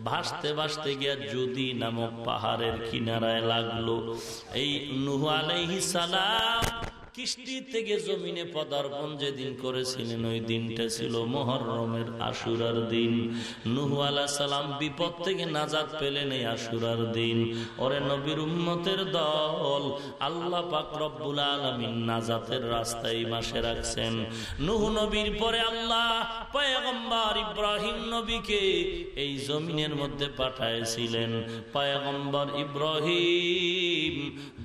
ভাসতে ভাসতে গিয়া যদি নামক পাহাড়ের কিনারায় লাগল। এই নুহু আলাইহি সালাম কিস্তি থেকে জমিনে পদার্পণ যেদিন করেছিলেন, ওই দিনটা ছিল মহরমের আশুরার দিন। সালাম বিপদ থেকে নাজাদ পেলেন এই আশুরার দিন। ওরে নবীর উম্মতের দল, আল্লাহ পাক রব্বুল আলমিন নাজাতের রাস্তায় মাসে রাখছেন। নুহু নবীর পরে আল্লাহ পয়গম্বর ইব্রাহিম নবীকে এই জমিনের মধ্যে পাঠাইছিলেন। পয়গম্বর ইব্রাহিম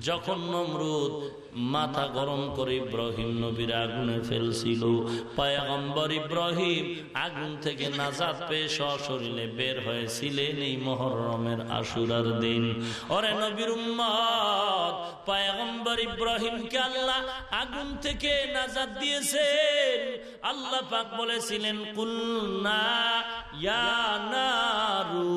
যখন নমরুদ মাথা গরম করে ইব্রাহিম নবীর আগুনে ফেলছিল, পায়াগম্বর ইব্রাহিম আগুন থেকে নাজাদ পেয়ে সশরীরে বের হয়েছিলেন এই মহরমের আশুরার দিন। ওরে নবীর উম্মত, পায়াগম্বর ইব্রাহিমকে আল্লাহ আগুন থেকে নাজাদ দিয়েছেন। আল্লাহ পাক বলেছিলেন, কুলনা ইয়া নারু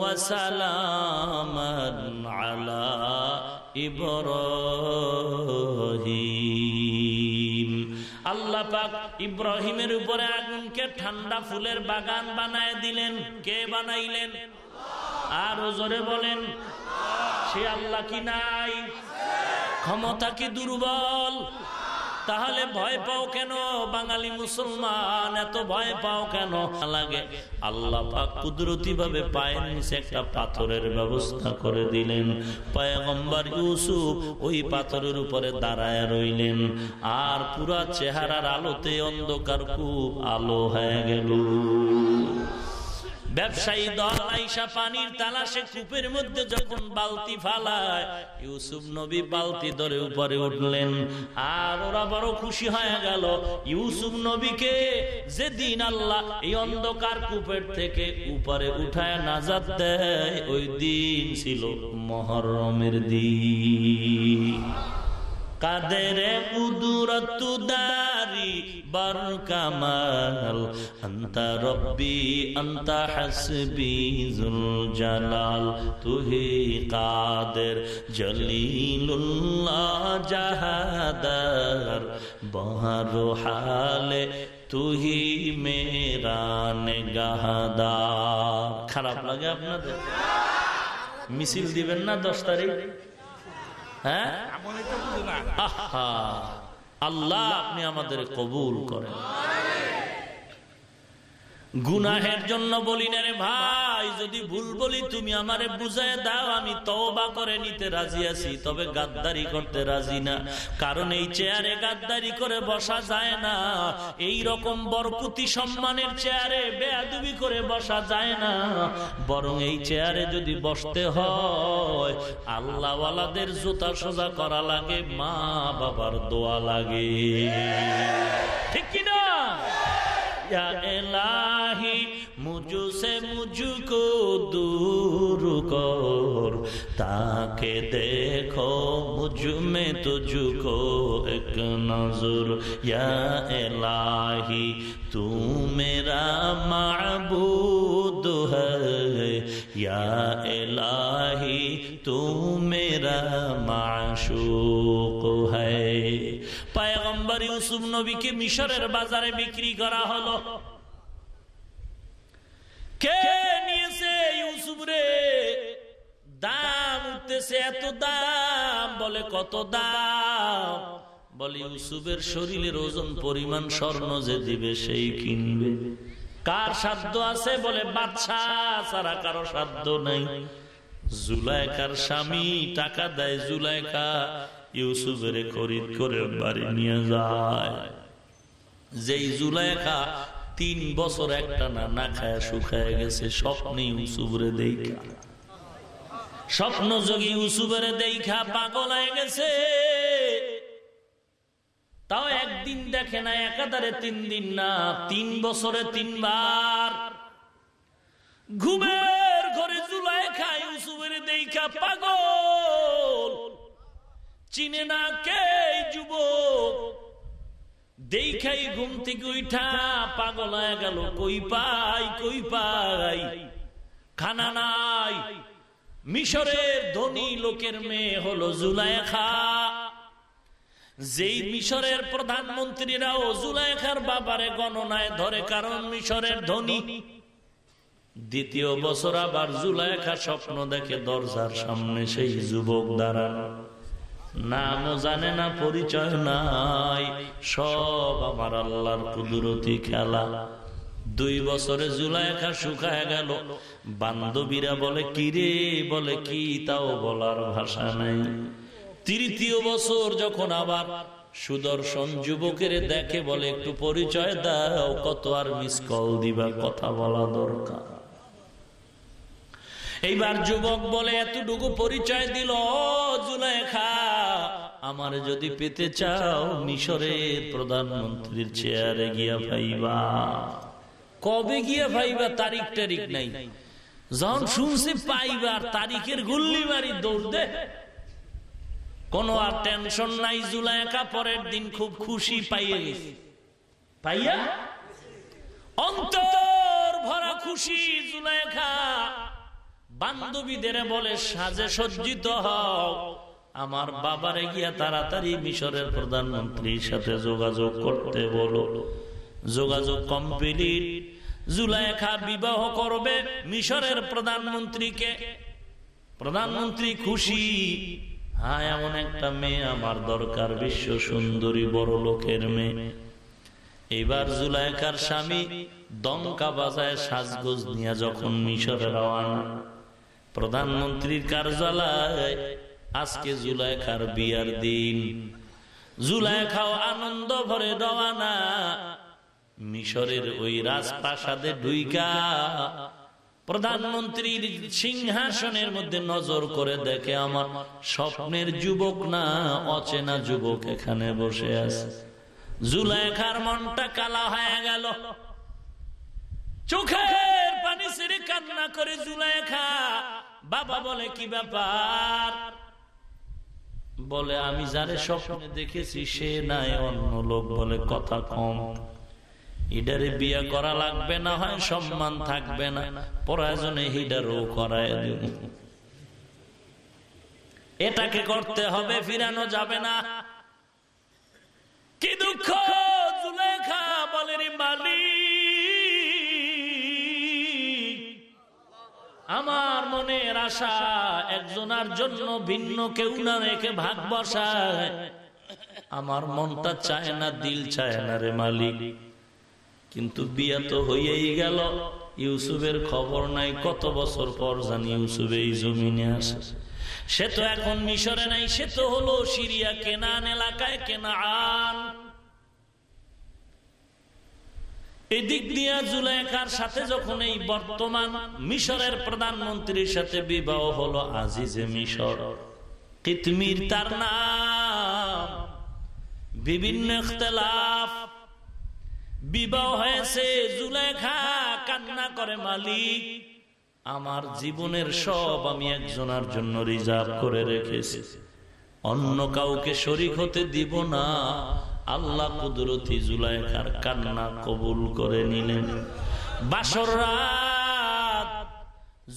ওয়াসালামান আলা ইব্রাহিম। আল্লাহ পাক ইব্রাহিমের উপরে আগুনকে ঠান্ডা ফুলের বাগান বানায় দিলেন। কে বানাইলেন? আর জোরে বলেন। সে আল্লাহ কি নাই? ক্ষমতা কি দুর্বল? তাহলে ভয় পাও কেন? বাঙালি মুসলমান, এত ভয় পাও কেন? লাগে। আল্লাহ কুদরতি ভাবে পায়ের নিচে একটা পাথরের ব্যবস্থা করে দিলেন। পয়গম্বর ইউসুফ ওই পাথরের উপরে দাঁড়ায় রইলেন। আর পুরা চেহারার আলোতে অন্ধকার খুব আলো হয়ে গেল। ব্যবসায়ী দল আইসা পানির তালাশে কূপের মধ্যে যখন বালতি ফালায়, ইউসুফ নবী বালতি ধরে উপরে উঠলেন। আর ওরা বড় খুশি হয়ে গেল, ইউসুফ নবীকে যেদিন আল্লাহ এই অন্ধকার কূপের থেকে উপরে উঠায় নাজাদ দেয়, ওই দিন ছিল মহরমের দিন। কাদের কুদুরত দারি বর কামাল রব্বি, আন্তা হাসবি জুল জালাল, তুহি কাদের জলিলুল্লাহ জাহাদার, বহর হালে তুহি মেরা নেগাহাদার। খারাপ লাগে আপনাদের? মিছিল দিবেন না দশ তারিখ? হ্যাঁ? আল্লাহ আপনি আমাদের কবুল করেন। গুনাহের জন্য বলি না রে ভাই, যদি ভুল বলি তুমি আমারে বুঝায় দাও, আমি তওবা করে নিতে রাজি আছি, তবে গাদ্দারি করতে রাজি না। কারণ এই চেয়ারে গাদ্দারি করে বসা যায় না, এই রকম বরকুতি সম্মানের চেয়ারে বেয়াদুবি করে বসা যায় না। বরং এই চেয়ারে যদি বসতে হয়, আল্লাহওয়ালাদের জুতা সোজা করা লাগে মা বাবার দোয়া লাগে। ঠিক কিনা? या इलाही मुझसे मुझको दूर कर, ताके देखो मुझमें तुझको एक नज़र। या इलाही, तू मेरा माबूद है। या इलाही, तू मेरा माशूक পায়গম্বর ইউসুফ নবীকে মিশরের বাজারে বিক্রি করা হলো। কে নিয়েছে ইউসুফ রে? দাম উঠতেছে এত দাম। বলে, কত দাম? বলে, ইউসুফের শরীরের ওজন পরিমাণ স্বর্ণ যে দিবে সেই কিনবে। কার সাধ্য আছে? বলে বাচ্চা ছাড়া কারও সাধ্য নাই। জুলাইকার স্বামী টাকা দেয়, জুলাইকা। ইউসুফের খরিদ করে বাড়ি নিয়ে যায়। যেই জুলাইখা তিন বছর একটা না না খায়, শুকায় গেছে, স্বপ্নে ইউসুফরে দেখা। স্বপ্ন যোগী ইউসুফের দেখা পাগল হয়ে গেছে। তাও একদিন দেখে না, একাধারে তিন দিন না, তিন বছরে তিনবার। ঘুমের ঘরে জুলাই খায় ইউসুফের দেখা পাগল। চিনে না কে যুবক? দেখাই ঘুম থেকে উঠা পাগল হয়ে গেল, কই পাই কই পাই? খানা নাই। মিশরের ধনী লোকের মেয়ে হলো জুলাইখা। যেই মিশরের প্রধানমন্ত্রীরাও জুলাইখার বাবারে গণনায় ধরে, কারণ মিশরের ধনী। দ্বিতীয় বছর আবার জুলাইখা স্বপ্ন দেখে দরজার সামনে সেই যুবক দাঁড়ানো নামও জানে না, পরিচয় নাই। সব আমার আল্লাহর কুদরতি খেলা। দুই বছরে জুলাইখা শুকায় গেল। বান্ধবীরা বলে কি রে বলে কি তাও বলার ভাষা নাই? তৃতীয় বছর যখন আবার সুদর্শন যুবকের দেখে বলে, একটু পরিচয় দাও, কত আর মিস কল দিবা, কথা বলা দরকার। এইবার যুবক বলে এতটুকু পরিচয় দিল জুলেখা আমার যদি পেতে চাও মিশরের প্রধানমন্ত্রীর চেয়ারে গিয়া ভাইবা। কবে গিয়া ভাইবা তারিখ টারিখ নাই। যখন শুনছি পাইবার তারিখের গুল্লি মারি দৌড় দে। কোন আর টেনশন নাই জুলাইকা পরের দিন খুব খুশি পাইয়ে গেছে। পাইয়া? অন্তর ভরা খুশি জুলাইখা বান্ধবীদের বলে সাজে সজ্জিত হও। আমার বাবারে গিয়া তাড়াতাড়ি মিশরের প্রধানমন্ত্রীর সাথে যোগাযোগ করতে বলো। যোগাযোগ কমপ্লিট। জুলাইখা বিবাহ করবে মিশরের প্রধানমন্ত্রীকে। প্রধানমন্ত্রী খুশি। হ্যাঁ এমন একটা মেয়ে আমার দরকার, বিশ্ব সুন্দরী বড় লোকের মেয়ে। এবার জুলাইখার স্বামী দমকা বাজায় সাজগোজ নিয়ে যখন মিশরে রওয়ানা প্রধানমন্ত্রীর কার্যালয়, আজকে জুলাইখার বিয়ার দিন। জুলাইখাও আনন্দ ভরে রওয়ানা মিশরের ওই রাজপ্রাসাদে ঢুইকা, প্রধানমন্ত্রীর সিংহাসনের মধ্যে নজর করে দেখে আমার স্বপ্নের যুবক না, অচেনা যুবক এখানে বসে আছে। জুলাইখার মনটা কালা হয়ে গেল। চোখের পানি সেরে কান্না করে জুলাইখা। বাবা বলে, কি ব্যাপার? বলে, আমি যারে স্বপ্নে দেখেছি, সে নাই, অন্য লোক বলে কথা কম। করা লাগবে না হয়, সম্মান থাকবে না। হিডারও করায় এটাকে করতে হবে, ফিরানো যাবে না। কি দুঃখ বলে মালিক আমার মনের আশা একজনের জন্য ভিন্ন কেউ না রেখে ভাগ বসায়। আমার মনটা চায় না, দিল চায় না রে মালিক। কিন্তু বিয়া তো হইয়াই গেল। ইউসুফের খবর নাই, কত বছর পর জানি ইউসুফ এই জমিনে আসে সে তো এখন মিশরে নাই, সে তো হলো সিরিয়া কেনান এলাকায় কেনান। এই দিক দিয়া জুলাইকার সাথে যখন এই বর্তমান মিশরের প্রধানমন্ত্রীর সাথে বিবাহ হলো আজিজে মিশর। কিতমির তার নাম। বিভিন্ন ইখতলাফ। বিবাহ হয়েছে জুলেখা কান্না করে মালিক। আমার জীবনের সব আমি একজনের জন্য রিজার্ভ করে রেখেছি। অন্য কাউকে শরিক হতে দিব না। আল্লাহ কুদরতি জুলাইখার কান্না কবুল করে নিলেন। বাসর রাত,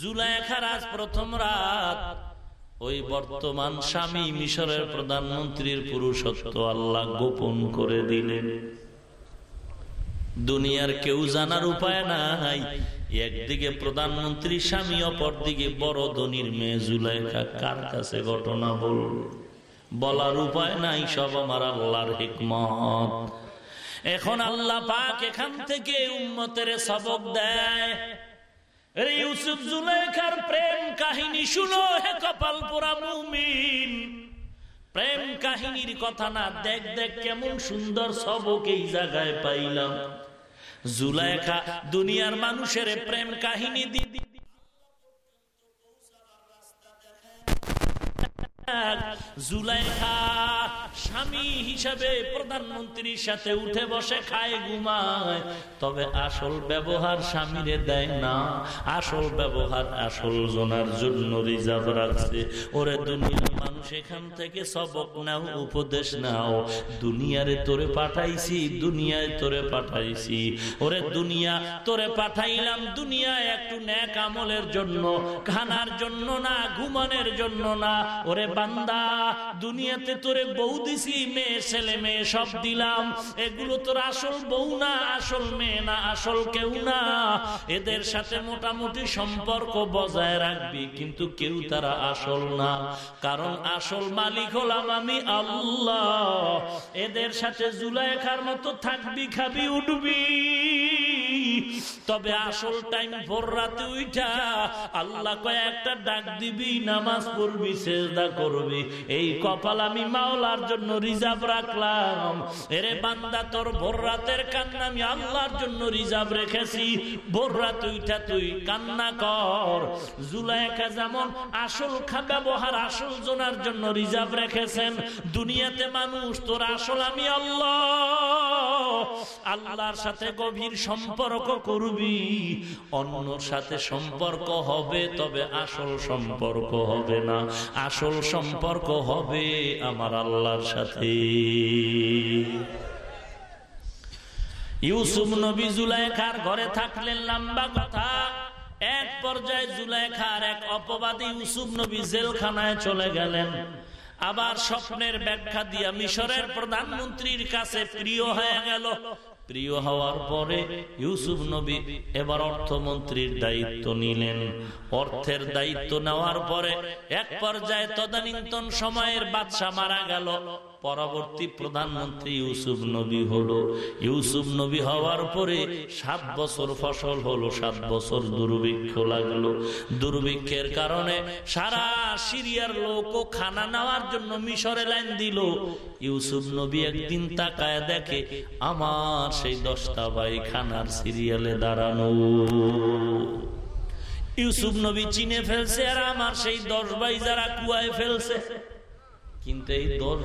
জুলাইখার আজ প্রথম রাত। ওই বর্তমান স্বামী মিশরের প্রধানমন্ত্রীর পুরুষত্ব আল্লাহ গোপন করে দিলেন। দুনিয়ার কেউ জানার উপায় নাই। একদিকে প্রধানমন্ত্রী স্বামী অপর দিকে বড় ধনির মেয়ে জুলাইখা। কার কাছে ঘটনা বল বলার উপায় নাই সব আমার আল্লাহর হিকমত। এখন আল্লাহ পাক এখান থেকে উম্মতের সবক দেয়। ইউসুফ জুলাইখার প্রেম কাহিনী শুনো, হে কপাল পোড়া মুমিন। প্রেম কাহিনীর কথা না, দেখ দেখ কেমন সুন্দর সবক এই জায়গায় পাইলাম। জুলাইখা দুনিয়ার মানুষের প্রেম কাহিনী দিদি জুলাইখা স্বামী হিসাবে প্রধানমন্ত্রীর সাথে উঠে বসে খায়, ঘুমায়। তবে আসল ব্যবহার স্বামীরে দেয় না। আসল ব্যবহার আসল জনার জন্য রিজার্ভ রাখছে। ওরে দুনিয়ার মানুষ, এখান থেকে সবক নাও, উপদেশ নাও। দুনিয়ারে তোরে পাঠাইছি, দুনিয়ায় তোরে পাঠাইছি। ওরে দুনিয়া তোরে পাঠাইলাম, দুনিয়ায় একটু ন্যাক আমলের জন্য, খানার জন্য না, ঘুমানোর জন্য না। ওরে বান্দা, দুনিয়াতে তোরে বউ দিছি, মেয়ে, ছেলে, মেয়ে, সব দিলাম। এগুলো তোর আসল বউ না, আসল মেয়ে না, আসল কেউ না? এদের সাথে মোটামুটি সম্পর্ক বজায় রাখবি, কিন্তু কেউ তারা আসল না। কারণ আসল মালিক হলাম আমি আল্লাহ। এদের সাথে জুলাইখার মতো থাকবি, খাবি, উঠবি। তবে আসল টাইম ভোর রাতে উঠা আল্লাহ কয়েকটা ডাক দিবি, নামাজ পড়বি, সেজদা করবি। এই কপাল আমি মাওলার জন্য রিজার্ভ রাখলাম। এরে বান্দা, তোর ভোর রাতের কান্না আমি আল্লাহর জন্য রিজার্ভ রেখেছি। ভোর রাত উঠা তুই কান্না কর। জুলাইকা যেমন আসল খা ব্যবহার আসল জোনার জন্য রিজার্ভ রেখেছেন, দুনিয়াতে মানুষ, তোর আসল আমি আল্লাহ। আল্লাহর সাথে গভীর সম্পর্ক করবি। অন্যর সাথে সম্পর্ক হবে তবে আসল সম্পর্ক হবে না। আসল সম্পর্ক হবে আমার আল্লাহর সাথে। ইউসুফ নবী জুলাইখার ঘরে থাকলেন লম্বা কথা। এক পর্যায়ে জুলাইখার এক অপবাদী ইউসুফ নবী জেলখানায় চলে গেলেন। আবার স্বপ্নের ব্যাখ্যা দিয়া মিশরের প্রধানমন্ত্রীর কাছে প্রিয় হয়ে গেল। প্রিয় হওয়ার পরে ইউসুফ নবী এবার অর্থমন্ত্রীর দায়িত্ব নিলেন। অর্থের দায়িত্ব নেওয়ার পরে এক পর্যায়ে তদানীন্তন সময়ের বাদশাহ মারা গেল। পরবর্তী প্রধানমন্ত্রী ইউসুফ নবী হলো। ইউসুফ নবী হওয়ার পরে সাত বছর ফসল হলো, সাত বছর দুর্ভিক্ষ লাগল। দুর্ভিক্ষের কারণে সারা সিরিয়ার লোক খানা নেওয়ার জন্য মিশরে লাইন দিল। ইউসুফ নবী একদিন তাকায় দেখে, আমার সেই দশটা ভাই খানার সিরিয়ালে দাঁড়ানো। ইউসুফ নবী চিনে ফেলছে, আর আমার সেই দশ ভাই যারা কুয়ায় ফেলছে। কিন্তু এই দশ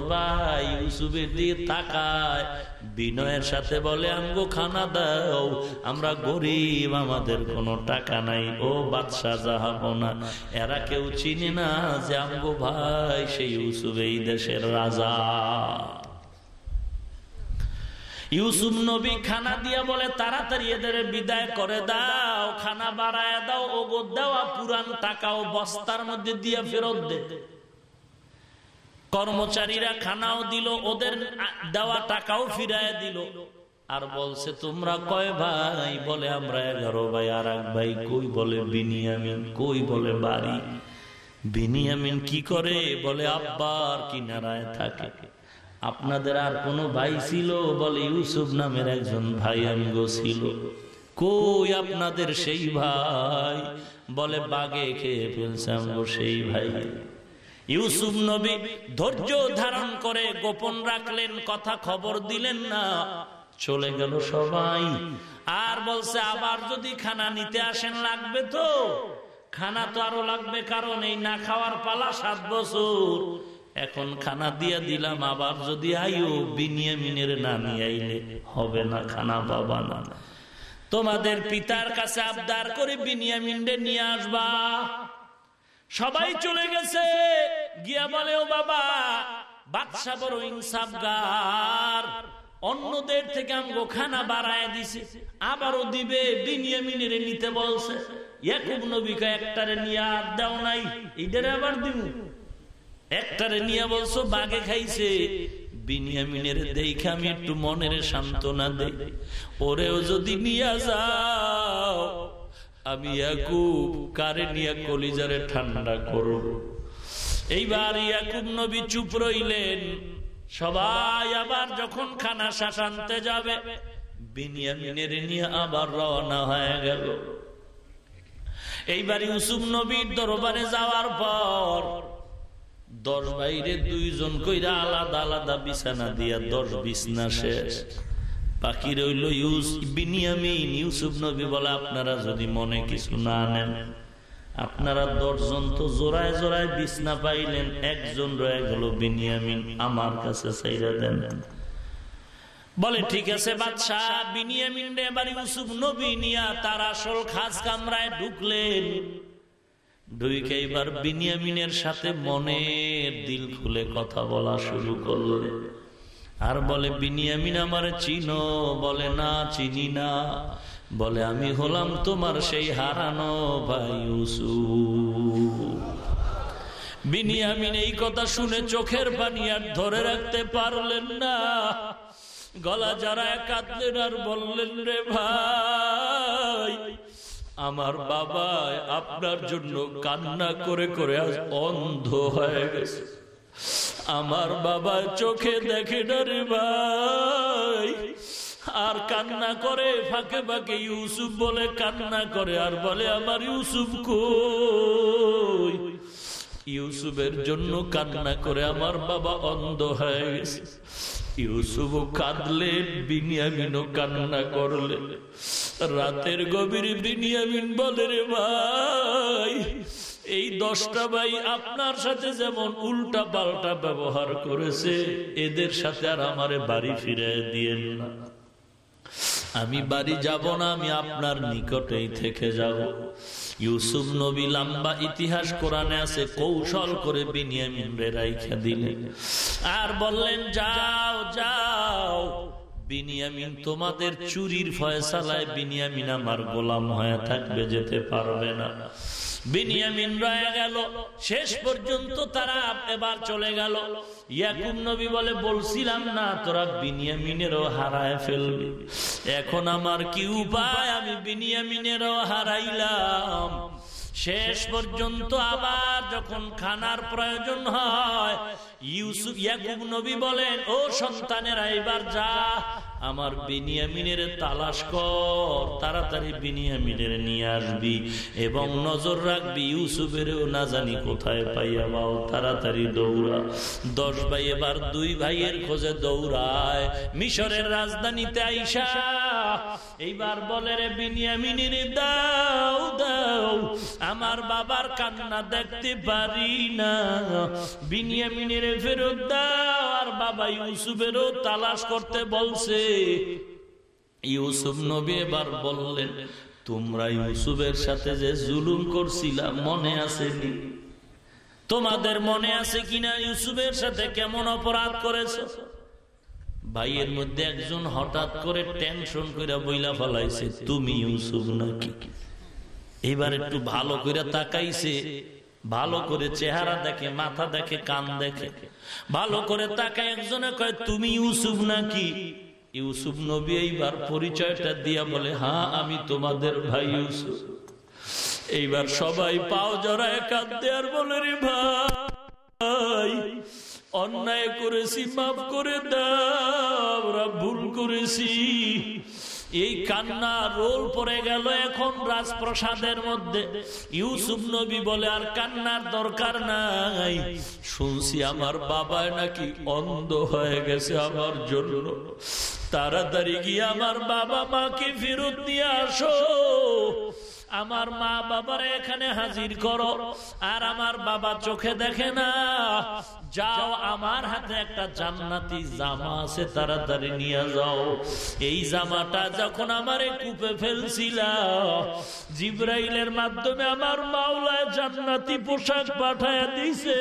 ইউসুফের দিয়ে তাকায়। বিনয়ের সাথে বলে, আমগো খানা দাও, আমরা গরিব, আমাদের কোনো টাকা নাই। ও বাদশাহ না এরা কেউ চিনে না যে আমগো ভাই সেই ইউসুফ এই দেশের রাজা। ইউসুফ নবী খানা দিয়া বলে, তাড়াতাড়ি এদের বিদায় করে দাও, খানা বাড়ায় দাও, ওগো দেওয়া পুরান টাকাও বস্তার মধ্যে দিয়ে ফেরত দে। কর্মচারীরা খানাও দিল, ওদের দেওয়া টাকাও ফিরায় দিল। আর বলছে, তোমরা কয় ভাই? বলে, আমরা এগারো ভাই, আর এক ভাই কই? বলে, বিনিয়ামিন কই? বলে, বাড়ি। বিনিয়ামিন কি করে? বলে, আব্বার কিনারায় থাকে। আপনাদের আর কোনো ভাই ছিল? বলে, ইউসুফ নামের একজন ভাই আমগো ছিল। কই আপনাদের সেই ভাই? বলে, বাগে খেয়ে ফেলছে আমগো সেই ভাই। ইউসুফ নবী ধৈর্য ধারণ করে গোপন রাখলেন, কথা খবর দিলেন না। চলে গেল সবাই। আর বলছে, আবার যদি খানা নিতে আসেন, লাগবে তো? খানা তো আরও লাগবে, কারণ এই না খাওয়ার পালা সাত বছর। এখন খানা দিয়ে দিলাম, আবার যদি আইও বিনিয়ামিনের না নিয়ে আইলে হবে না খানা, বাবা না। তোমাদের পিতার কাছে আবদার করে বিনিয়ামিনরে নিয়ে আসবা। সবাই চলে গেছে। গিয়া বলে ও বাবা বাদশা বড় ইনসাফগার। অন্যদের থেকে আমগো খানা বাড়ায় দিছে। আবারও দিবে বিনিয়ামিনের নিতে বলছে। ইয়াকুব নবীকে একটারে নিয়ে আর দেও নাই এটারে আবার দিব একটারে নিয়ে বলছো বাগে খাইছে। বিনিয়ামিনের দেখে আমি একটু মনের সান্ত্বনা দেই। ওরেও যদি নিয়ে যাও আমি ইয়াকুব কারে নিয়ে কলিজারে ঠান্ডা করব এইবার ইয়াকুব নবী চুপ রইলেন। সবাই আবার যখন খানা শাসানতে যাবে বিনিয়ামিনের নিয়ে আবার রওনা হয়ে গেল। এইবার ইউসুফ নবীর দরবারে যাওয়ার পর দশ বাইরে দুইজন কইরা আলাদা আলাদা বিছানা দিয়া দশ বিছনা শেষ। বাকি রইল ইউস বিনিয়ামিন, ইউসুফ নবী বলে আপনারা যদি মনে কিছু না নেন, আপনারা দশজন তো জোড়ায় জোড়ায় বিছনা পাইলেন, একজন রয়ে গেল বিনিয়ামিন, আমার কাছে চাইরা দেন। বলে, ঠিক আছে বাদশাহ, বিনিয়ামিন এবার ইউসুফ নবী নিয়া তার আসল খাস কামরায় ঢুকলেন। ঢুকে এবার বিনিয়ামিনের সাথে মনের দিল খুলে কথা বলা শুরু করলেন। আর বলে, বিনিয়ামিন আমার চিনো। বলে, না, চিনি না। বলে, আমি হলাম তোমার সেই হারানো ভাই বিনিয়ামিন এই কথা শুনে চোখের পানি আর ধরে রাখতে পারলেন না। গলা যারা কাঁদলেন আর বললেন, রে ভাই, আমার বাবা আপনার জন্য কান্না করে করে আজ অন্ধ হয়ে গেছে। আমার বাবা চোখে দেখে না রে ভাই। আর কান্না করে, ফাঁকে ফাঁকে ইউসুফ বলে, কান্না করে, আর বলে, আমার ইউসুফ কই? ইউসুফের জন্য কান্না করে, আমার বাবা অন্ধ হয়ে গেছে। ইউসুফ কাঁদলেন বিনিয়ামিনও কান্না করলেন রাতের গভীর বিনিয়ামিন বলে, রে ভাই এই দশটা ভাই আপনার সাথে যেমন উল্টা পাল্টা ব্যবহার করেছে, এদের সাথে আর আমারে বাড়ি ফিরে দিয়ে না। আমি বাড়ি যাব না, আমি আপনার নিকটেই থেকে যাব। ইউসুফ নবী লম্বা ইতিহাস কোরআনে আছে, কৌশল করে বিনিয়ামিন রাইখা দিলেন। আর বললেন, যাও যাও, বিনিয়ামিন তোমাদের চুরির ফয়সালায় বিনিয়ামিন আমার গোলাম হয়ে থাকবে, যেতে পারবে না। বিনিয়ামিন রয়ে গেল। শেষ পর্যন্ত তারা এবার চলে গেল। ইয়াকুব নবী বলে, বলছিলাম না তোরা বিনিয়ামিনেরও হারায় ফেলবি। এখন আমার কি উপায়? আমি বিনিয়ামিনেরও হারাইলাম। শেষ পর্যন্ত আবার যখন খানার প্রয়োজন হয়, ইউসুফ, ইয়াকুব নবী বলেন, ও সন্তানেরা, এবার যা আমার বিনিয়ামিনের তালাশ কর, তাড়াতাড়ি বিনিয়ামিনের নিয়ে আসবি এবং নজর রাখবি ইউসুফেরও না জানি কোথায় পাইয়া বাও তাড়াতাড়ি দৌড়া। দশ ভাই এবার দুই ভাইয়ের খোঁজে দৌড়ায়, মিশরের রাজধানীতে আইসা। এইবার বলে রে, বিনিয়ামিনের দাও দাও, আমার বাবার কান্না দেখতে পারি না। বিনিয়ামিনের ফেরত দাও বাবা ইউসুফেরও তালাশ করতে বলছে। ইউসুফ নবী এবার বললেন, তোমরা ইউসুফের সাথে যে জুলুম করছিলাম মনে আসেনি? তোমাদের মনে আছে কিনা ইউসুফের সাথে কেমন অপরাধ করেছ? ভাইয়ের মধ্যে একজন হঠাৎ করে টেনশন করে বইলা ফলাইছে, তুমি ইউসুফ নাকি? এবার একটু ভালো করে তাকাইছে, ভালো করে চেহারা দেখে, মাথা দেখে, কান দেখে। ভালো করে তাকায় একজনে কয়, তুমি ইউসুফ নাকি? ইউসুফ নবী এইবার পরিচয়টা দিয়া বলে হ্যাঁ আমি তোমাদের ভাই ইউসুফ। এইবার সবাই পাও জড়ায় কাঁদতে আর বলে, রে ভাই, অন্যায় করেছি, মাফ করে দাও ভুল করেছি। এই কান্না রোল পরে গেল এখন রাজপ্রসাদের মধ্যে। ইউসুফ নবী বলে, আর কান্নার দরকার নাই। শুনছি আমার বাবায় নাকি অন্ধ হয়ে গেছে আমার জন্য। তাড়াতাড়ি গিয়ে আমার বাবা মাকে ফেরত নিয়ে আসো? আমার মা বাবার এখানে হাজির করো। আর আমার বাবা চোখে দেখে না। যাও, আমার হাতে একটা জান্নাতি জামা আছে, তাড়াতাড়ি নিয়ে যাও। এই জামাটা যখন আমার কূপে ফেলছিল, জিব্রাইলের মাধ্যমে আমার মাওলায় জান্নাতি পোশাক পাঠায় দিছে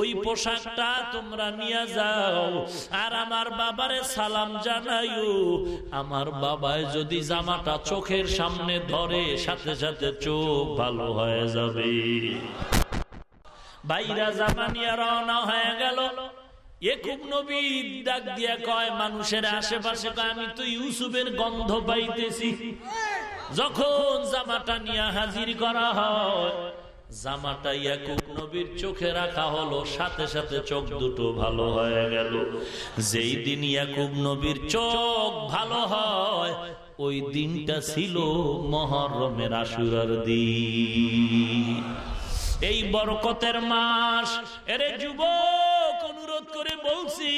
ওই পোশাকটা তোমরা নিয়ে যাও। আর আমার বাবারে সালাম জানাইও, আমার বাবায় যদি জামাটা চোখের সামনে ধরে, সাথে সাথে চোখ ভালো হয়ে যাবে। বাইরা জামানিয়া রওনা হয়ে গেল। একুব নবী ডাক দিয়া কয়, মানুষের আশেপাশে কয়, আমি তো ইউসুফের গন্ধ পাইতেছি। যখন জামাটা নিয়ে হাজির করা হয় নবীর চোখে রাখা হলো, সাথে সাথে চোখ দুটো ভালো হয়ে গেল। যেই দিন ইয়াকুব নবীর চোখ ভালো হয়, ওই দিনটা ছিল মহরমের আশুরার দিন। এই বরকতের মাস, এরে যুবক! বলছি,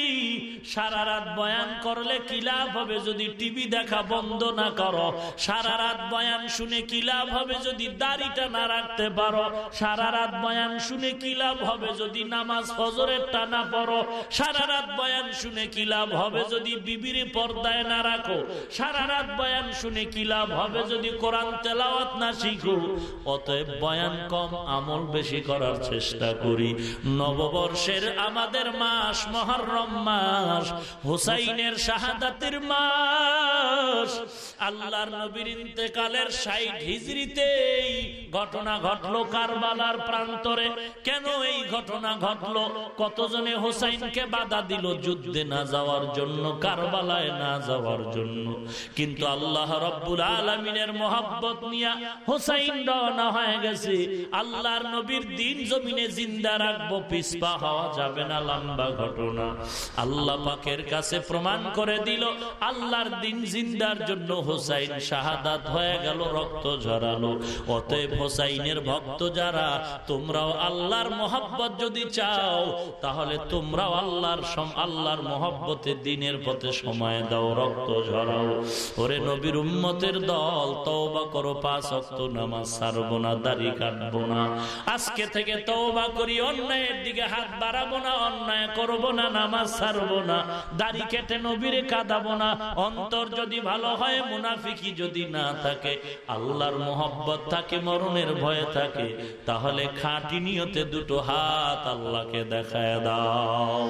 সারা রাত বয়ান করলে কি লাভ হবে যদি টিভি দেখা বন্ধ না করো? সারা রাত বয়ান শুনে কি লাভ হবে যদি দাড়িটা না রাখতে পারো? সারা রাত বয়ান শুনে কি লাভ হবে যদি নামাজ ফজরের টানা পড়ো? সারা রাত বয়ান শুনে কি লাভ হবে যদি বিবির পর্দায় না রাখো? সারা রাত বয়ান শুনে কি লাভ হবে যদি কোরআন তেলাওয়াত না শিখো? অতএব বয়ান কম, আমল বেশি করার চেষ্টা করি। নববর্ষের আমাদের মাস মহরম মাস, হুসাইনের শাহাদাতের মাস। আল্লাহর নবীর ইন্তেকালের ষাট হিজড়িতেই ঘটনা ঘটলো কারবালার প্রান্তরে। কেন এই ঘটনা ঘটলো? কতজনে হোসাইনকে বাধা দিল যুদ্ধে না যাওয়ার জন্য, কারবালায় না যাওয়ার জন্য? কিন্তু আল্লাহ রব্বুল আলমিনের মোহাব্বত নিয়া হোসাইন রওনা হয়ে গেছে। আল্লাহর নবীর দিন জমিনে জিন্দা রাখব পিসপা হওয়া যাবে না, লম্বা ঘটনা। আল্লাহ পাকের কাছে প্রমাণ করে দিল, আল্লাহর দিন জিন্দার জন্য হোসাইন শাহাদাত হয়ে গেল, রক্ত ঝরালো। অতএব হোসাইনের ভক্ত যারা, তোমরাও আল্লাহর মোহাব্বত যদি চাও, তাহলে তোমরাও আল্লাহর আল্লাহর মোহাব্বতে দিনের পথে সময় দাও, রক্ত ঝরাও। ওরে নবীর উম্মতের দল, তওবা করো, পাঁচ অক্ত নামাজ ছাড়বো না, দাড়ি কাটবো না। আজকে থেকে তওবা করি, অন্যায়ের দিকে হাত বাড়াবো না, অন্যায় করব না নামাজ ছাড়বো না, দাড়ি কেটে নবীরে কাঁদাবো না, অন্তর যদি ভালো হয়, মুনাফিকি যদি না থাকে, আল্লাহর মোহব্বত থাকে, মরণের ভয় থাকে, তাহলে খাঁটি নিয়তে দুটো হাত আল্লাহকে দেখায় দাও।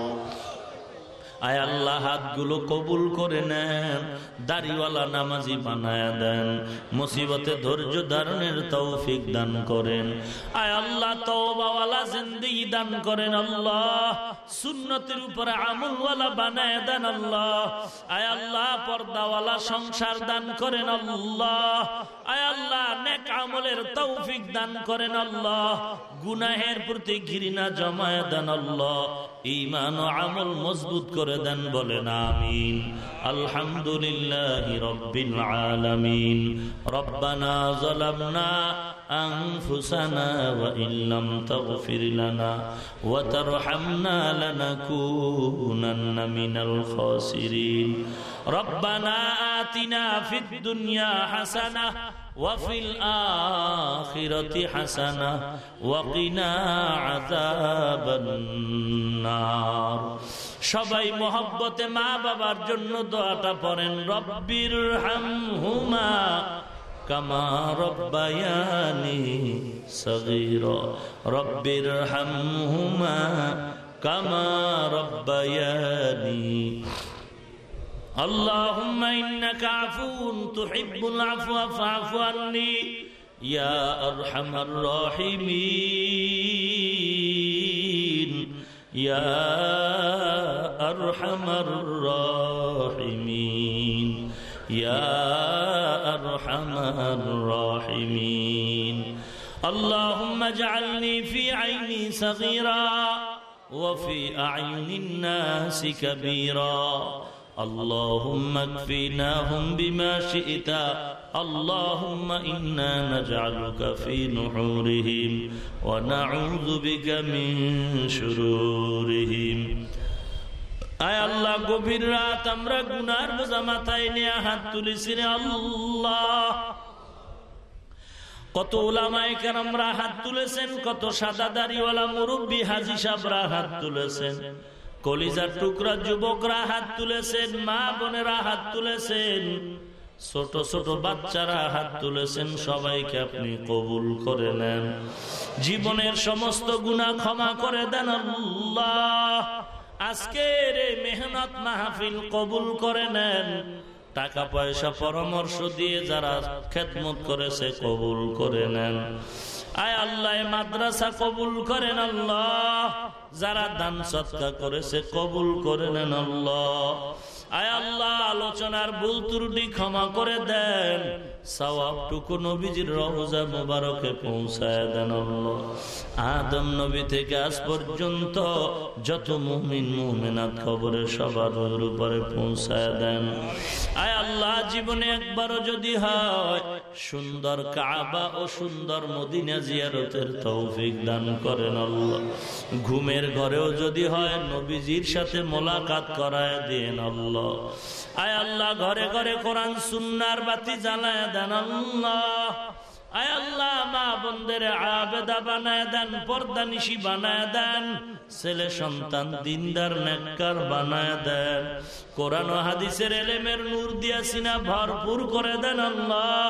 আয় আল্লাহ হাতগুলো কবুল করে নেন, দাড়িওয়ালা নামাজি বানায় দেন, মুসিবতে ধৈর্য ধারণের তৌফিক দান করেন। আয় আল্লাহ তওবাওয়ালা জিন্দিগি দান করেন আল্লাহ, সুন্নতের উপরে আমলওয়ালা বানায় দেন আল্লাহ। আয় আল্লাহ পর্দাওয়ালা সংসার দান করেন আল্লাহ। আয় আল্লাহ নেক আমলের তৌফিক দান করেন আল্লাহ। গুনাহের প্রতি ঘৃণা জমায় দেন আল্লাহ। ইমান আমল মজবুত করে করে দেন বলেন আমিন আলহামদুলিল্লাহ রব্বিল আলামিন রব্বানা যালামনা أنفسنا وإن لم تغفر لنا وترحمنا لنكونن من الخاسرين ربنا آتنا في الدنيا حسنة وفي الآخرة حسنة وقنا عذاب النار সবাই মহব্বতে মা বাবার জন্য দোয়াটা পড়েন রব্বির হামহুমা কামা রব্বায়ানি সগীরা রব্বির হামহুমা কামা রব্বায়ানি اللهم إنك عفو تحب العفو فاعف عني يا أرحم الراحمين يا أرحم الراحمين يا أرحم الراحمين اللهم اجعلني في عيني صغيرا وفي أعين الناس كبيرا اللهم اكفيناهم بما شئت اللهم إنا نجعلك في نحورهم ونعوذ بك من شرورهم আয় আল্লাহ গভীর রাত আমরা গুনার বোঝা মাথায় নিয়ে হাত তুলেছি রে আল্লাহ কত ওলামায় আমরা হাত তুলেছেন কত সাদা দাড়িওয়ালা মুরব্বী হাজি সাবরা হাত তুলেছেন কলিজার টুকরা যুবকরা হাত তুলেছেন, মা বোনেরা হাত তুলেছেন, ছোট ছোট বাচ্চারা হাত তুলেছেন, সবাইকে আপনি কবুল করে নেন। জীবনের সমস্ত গুণা ক্ষমা করে দেন আজকের এই মেহনত মাহফিল কবুল করে নেন। টাকা পয়সা পরামর্শ দিয়ে যারা খেদমত করেছে, কবুল করে নেন। আয় আল্লাহ মাদ্রাসা কবুল করেন আল্লাহ। যারা দান সৎকা করেছে কবুল করে নেন আল্লাহ। আয় আল্লাহ, আলোচনার ভুল ত্রুটি ক্ষমা করে দেন। সওয়াবটুকু নবীজির রওজা মোবারকে পৌঁছায় দেন আদম নবী থেকে আজ পর্যন্ত যত মুমিন, মুমিনাত খবরে সবার উপরে পৌঁছায় দেন। আয় আল্লাহ, জীবনে একবারও যদি হয়, সুন্দর কাবা ও সুন্দর মদিনা জিয়ারতের তৌফিক দান করেন আল্লাহ। ঘুমের ঘরেও যদি হয়, নবীজির সাথে মোলাকাত করায় দেন আল্লাহ। আয় আল্লাহ, ঘরে ঘরে কোরআন, সুন্নার বাতি জ্বালায় দেন আল্লাহ। আয় আল্লাহ, মা বন্ধের আবেদা বানায় দেন, পর্দা নিশি বানায় দেন, ছেলে সন্তান, দিনদার, নেককার বানায় দেন। কোরআন হাদিসের এলেমের নূর দিয়া সিনা ভরপুর করে দেন আল্লাহ।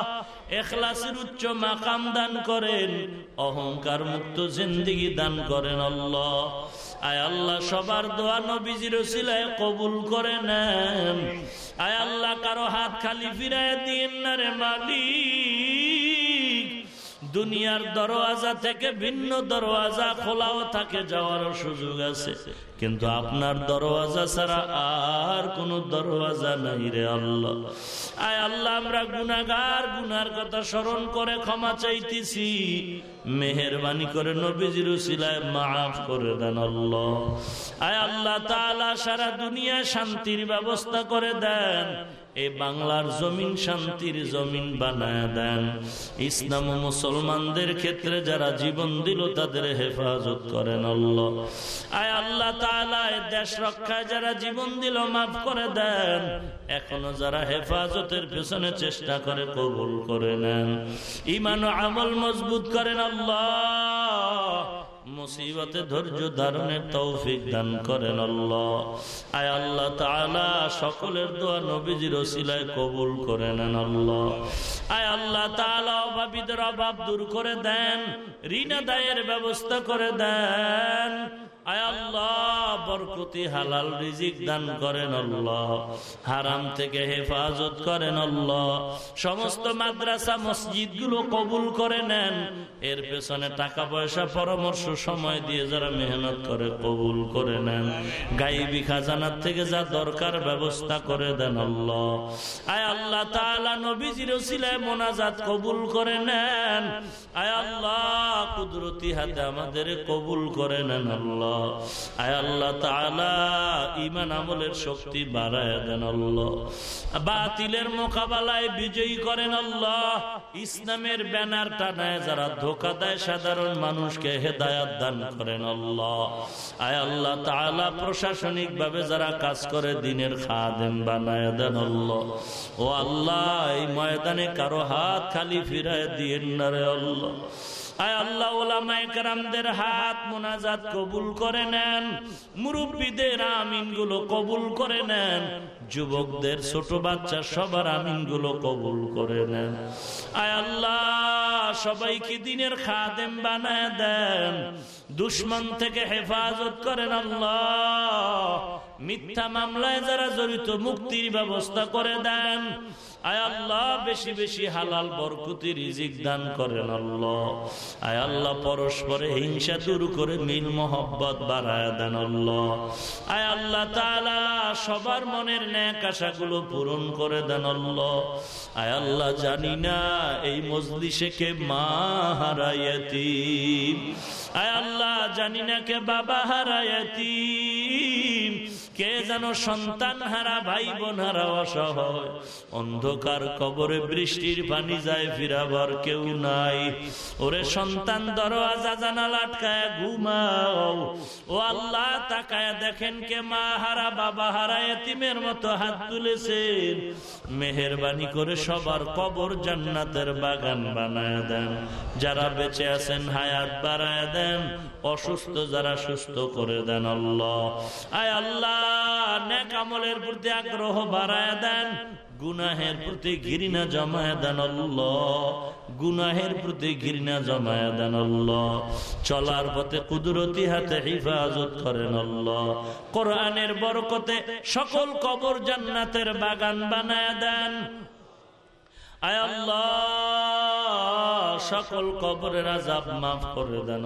এখলাসের উচ্চ মাকাম দান করেন, অহংকার মুক্ত জিন্দিগি দান করেন আল্লাহ। আয় আল্লাহ, সবার দোয়া নবীজির সিলায় কবুল করে নেন। আয় আল্লাহ, কারও হাত খালি ফিরায় দিন না রে মালিক। দুনিয়ার দরওয়াজা থেকে ভিন্ন দরওয়াজা খোলাও থাকে যাওয়ারও সুযোগ আছে। কিন্তু আপনার দরওয়াজা ছাড়া আর কোন দরওয়াজা নাই রে আল্লাহ। আয় আল্লাহ, আমরা গুনাগার গুনার কথা স্মরণ করে ক্ষমা চাইতেছি। মেহরবানি করে নবীজির সিলায় মাফ করে দেন আল্লাহ। আয় আল্লাহ তাআলা সারা দুনিয়া শান্তির ব্যবস্থা করে দেন। এই বাংলার জমিন শান্তির জমিন বানায় দেন। ইসলাম ও মুসলমানদের ক্ষেত্রে যারা জীবন দিল, তাদের হেফাজত করেন আল্লাহ। আয় আল্লাহ দেশ রক্ষায় যারা জীবন দিল, মাফ করে দেন। এখনও যারা হেফাজতের পেছনে চেষ্টা করে, কবুল করে নেন। ইমান আমল মজবুত করেন আল্লাহ। মুসিবতে ধৈর্য ধারণের তৌফিক দান করেন আল্লাহ। আয় আল্লাহ তাআলা, সকলের দোয়া নবীজির ওসিলায় কবুল করে নেন আল্লাহ। আয় আল্লাহ তাআলা, অভাবীদের অভাব দূর করে দেন ঋণ দায়ের ব্যবস্থা করে দেন। আয় হালাল রিজিক দান করেন থেকে হেফাজত সমস্ত মাদ্রাসা মসজিদগুলো কবুল করে নেন। এর পেছনে টাকা পয়সা পরামর্শ সময় দিয়ে যারা মেহনত করে কবুল করে নেন। গাইবি খাজানার থেকে যা দরকার ব্যবস্থা করে দেন আল্লাহ। আয় আল্লাহ তাআলা নবীজির ওসিলায় মোনাজাত কবুল করে নেন। আয় আল্লাহ, কুদরতি হাতে আমাদের কবুল করে নেন আল্লাহ। আমলের শক্তি বাড়ায় দেন বাতিলের মোকাবেলায় বিজয়ী করেন আল্লাহ। ইসলামের ব্যানার টানায় যারা ধোকা দেয়, সাধারণ মানুষকে হেদায়াত দান করেন আল্লাহ। আয় আল্লাহ তাআলা প্রশাসনিক ভাবে যারা কাজ করে, দিনের খাদেম বানায় দেন ও আল্লাহ, এই ময়দানে কারও হাত খালি ফিরায় দিয়ে না আল্লাহ। হাত মোনাজাত কবুল করে নেন, মুরব্বীদের আমিনগুলো কবুল করে নেন, যুবকদের ছোট বাচ্চা সবার আমিনগুলো কবুল করে নেন। আয় আল্লাহ, সবাইকে দিনের খাদেম বানায় দেন, দুশ্মন থেকে হেফাজত করেন আল্লাহ। মিথ্যা মামলায় যারা জড়িত, মুক্তির ব্যবস্থা করে দেন। আয় আল্লাহ, বেশি বেশি হালাল বরকুতি রিজিক দান করেন আল্লাহ। আয় আল্লাহ, পরস্পরে হিংসা দূর করে মিল মোহব্বত বাড়ায় দেন আল্লাহ। আয় আল্লাহ তাআলা, সবার মনের ন্যাক আশাগুলো পূরণ করে দেন আল্লাহ। আয় আল্লাহ, জানি না এই মজলিসে কে মা হারায়াতি আয় আল্লাহ, জানি না কে বাবা হারায়াতি কে যেন সন্তান হারা ভাই বোন হারা অসহায়। অন্ধকার কবরে বৃষ্টির পানি যায় ফিরাবার কেউ নাই। ওরে সন্তান, দরওয়াজা, জানাল আটকায় ঘুমাও। ও আল্লাহ, তাকায় দেখেন কে মা হারা, বাবা হারা এতিমের মতো হাত তুলেছেন। মেহরবানি করে সবার কবর জান্নাতের বাগান বানায় দেন। যারা বেঁচে আছেন, হায়াত বাড়ায় দেন। অসুস্থ যারা সুস্থ করে দেন আল্লাহ। আয় আল্লাহ নেক প্রতি আগ্রহ বাড়ায় দেন, গুনাহের প্রতি ঘৃণা জমায় দেন গুনাহের প্রতি ঘৃণা জমায় দেন চলার পথে কুদরতি হাতে হিফাজত করেন কোরআনের বরকতে সকল কবর জান্নাতের বাগান বানায় দেন। সকল কবরের আজাব মাফ করে দেন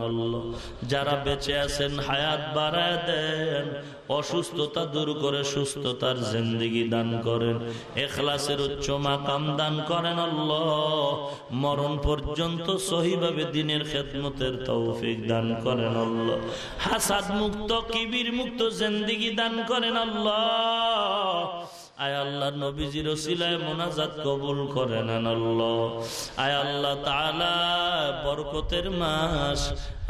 যারা বেঁচে আছেন, হায়াত বাড়ায় দেন। অসুস্থতা দূর করে সুস্থতার জিন্দিগি দান করেন। এখলাসের উচ্চ মাকাম দান করেন মরণ পর্যন্ত সহিভাবে দিনের খেদমতের তৌফিক দান করেন হাসাদ মুক্ত কিবির মুক্ত জিন্দিগি দান করেন আল্লাহ। আয় আল্লাহ নবীজির ওসিলায় মোনাজাত কবুল করে নেন আয় আল্লাহ তাআলা, বরকতের মাস।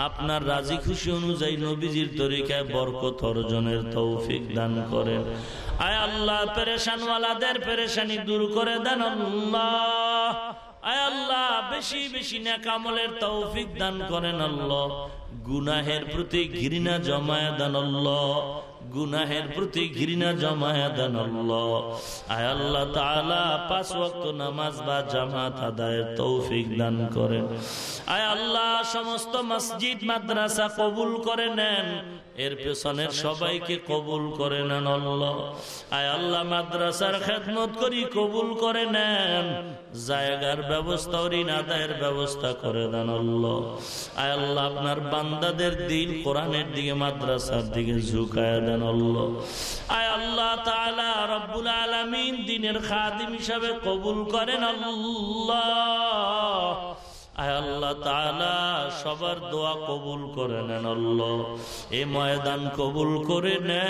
আপনার রাজি খুশি অনুযায়ী নবীজির তরিকায় বরকত অর্জনের তৌফিক দান করেন। আয় আল্লাহ, পেরেশানওয়ালাদের পেরেশানি দূর করে দেন আল্লাহ। আয় আল্লাহ, বেশি বেশি তৌফিক দান করেন আল্লাহ। গুনাহের প্রতি ঘৃণা জমায় দান আল্লাহ। গুনাহের প্রতি ঘৃণা জমায়া দেন আয় আল্লাহ তাআলা পাঁচ ওয়াক্ত নামাজ বা জামাত আদায়ের তৌফিক দান করেন। আয় আল্লাহ, সমস্ত মসজিদ, মাদ্রাসা কবুল করে নেন। এর পেছনের সবাইকে কবুল করে নেন আল্লাহ। আয় আল্লাহ মাদ্রাসার খেদমত করি কবুল করে নেন। জায়গার ব্যবস্থা ঋণ আদায়ের ব্যবস্থা করে দেন আল্লাহ। আয় আল্লাহ আপনার বান্দাদের দিন কোরআনের দিকে মাদ্রাসার দিকে ঝুঁকায় দেন আল্লাহ। আয় আল্লাহ রব্বুল আলামিন দিনের খাদিম হিসাবে কবুল করেন আল্লাহ। আল্লাহ তাআলা সবার দোয়া কবুল করে নেন আল্লাহ। এই ময়দান কবুল করে নেন।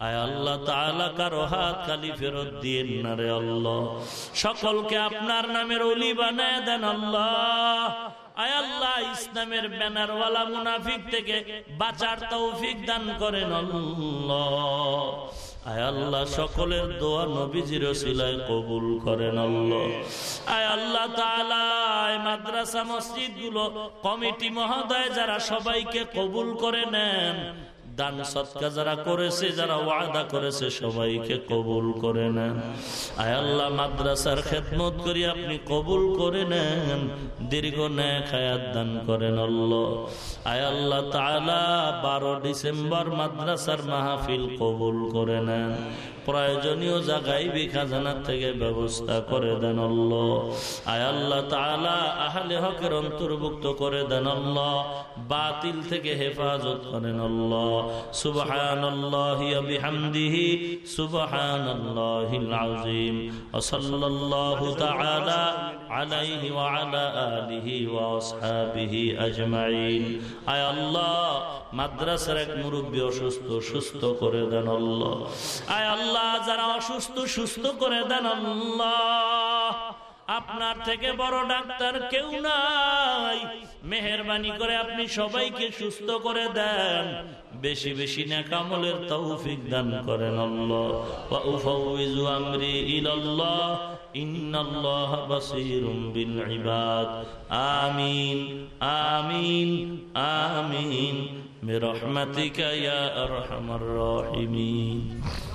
আয় আল্লাহ তাআলা কারও হাত খালি ফেরত দিয়ে না রে আল্লাহ। সকলকে আপনার নামের অলি বানায় দেন আল্লাহ। আয় আল্লাহ ইসলামের ব্যানারওয়ালা মুনাফিক থেকে বাঁচার তৌফিক দান করেন আল্লাহ। আয় আল্লাহ, সকলের দোয়া নবীজির সিলায় কবুল করেন আল্লাহ। আয় আল্লাহ তাআলা মাদ্রাসা মসজিদ কমিটি মহোদয় যারা সবাইকে কবুল করে নেন দান সৎকা যারা করেছে, যারা ওয়াদা করেছে, সবাইকে কবুল করে নেন। আয় আল্লাহ, মাদ্রাসার খেদমত করি, আপনি কবুল করে নেন। দীর্ঘ ন্যায় খায়াত দান করেন আল্লাহ। আয় আল্লাহ তালা বারো ডিসেম্বর মাদ্রাসার মাহফিল কবুল করে নেন। প্রয়োজনীয় জায়গায় বিখাজানার থেকে ব্যবস্থা করে দেন আল্লাহ। আয় আল্লাহ তালা আহলে হকের অন্তর্ভুক্ত করে দেন বাতিল থেকে হেফাজত করেন নল্ল সুবহান বিহামদিহি আলা আলিহি মাদ্রাসার এক মুরব্বী অসুস্থ, সুস্থ করে দেন আয় আল্লাহ যারা অসুস্থ সুস্থ করে দেন আল্লাহ আপনার থেকে বড় ডাক্তার কেউ নাই মেহরবানি করে আপনি সবাইকে সুস্থ করে দেন বেশি বেশি নেকামলের তৌফিক দান করেন আল্লাহ ওয়া উফাউযু আমরি ইলাল্লাহ ইন্নাল্লাহ বাসীরুম বিল ইবাদ আমিন আমিন আমিন برحمتك يا أرحم الراحمين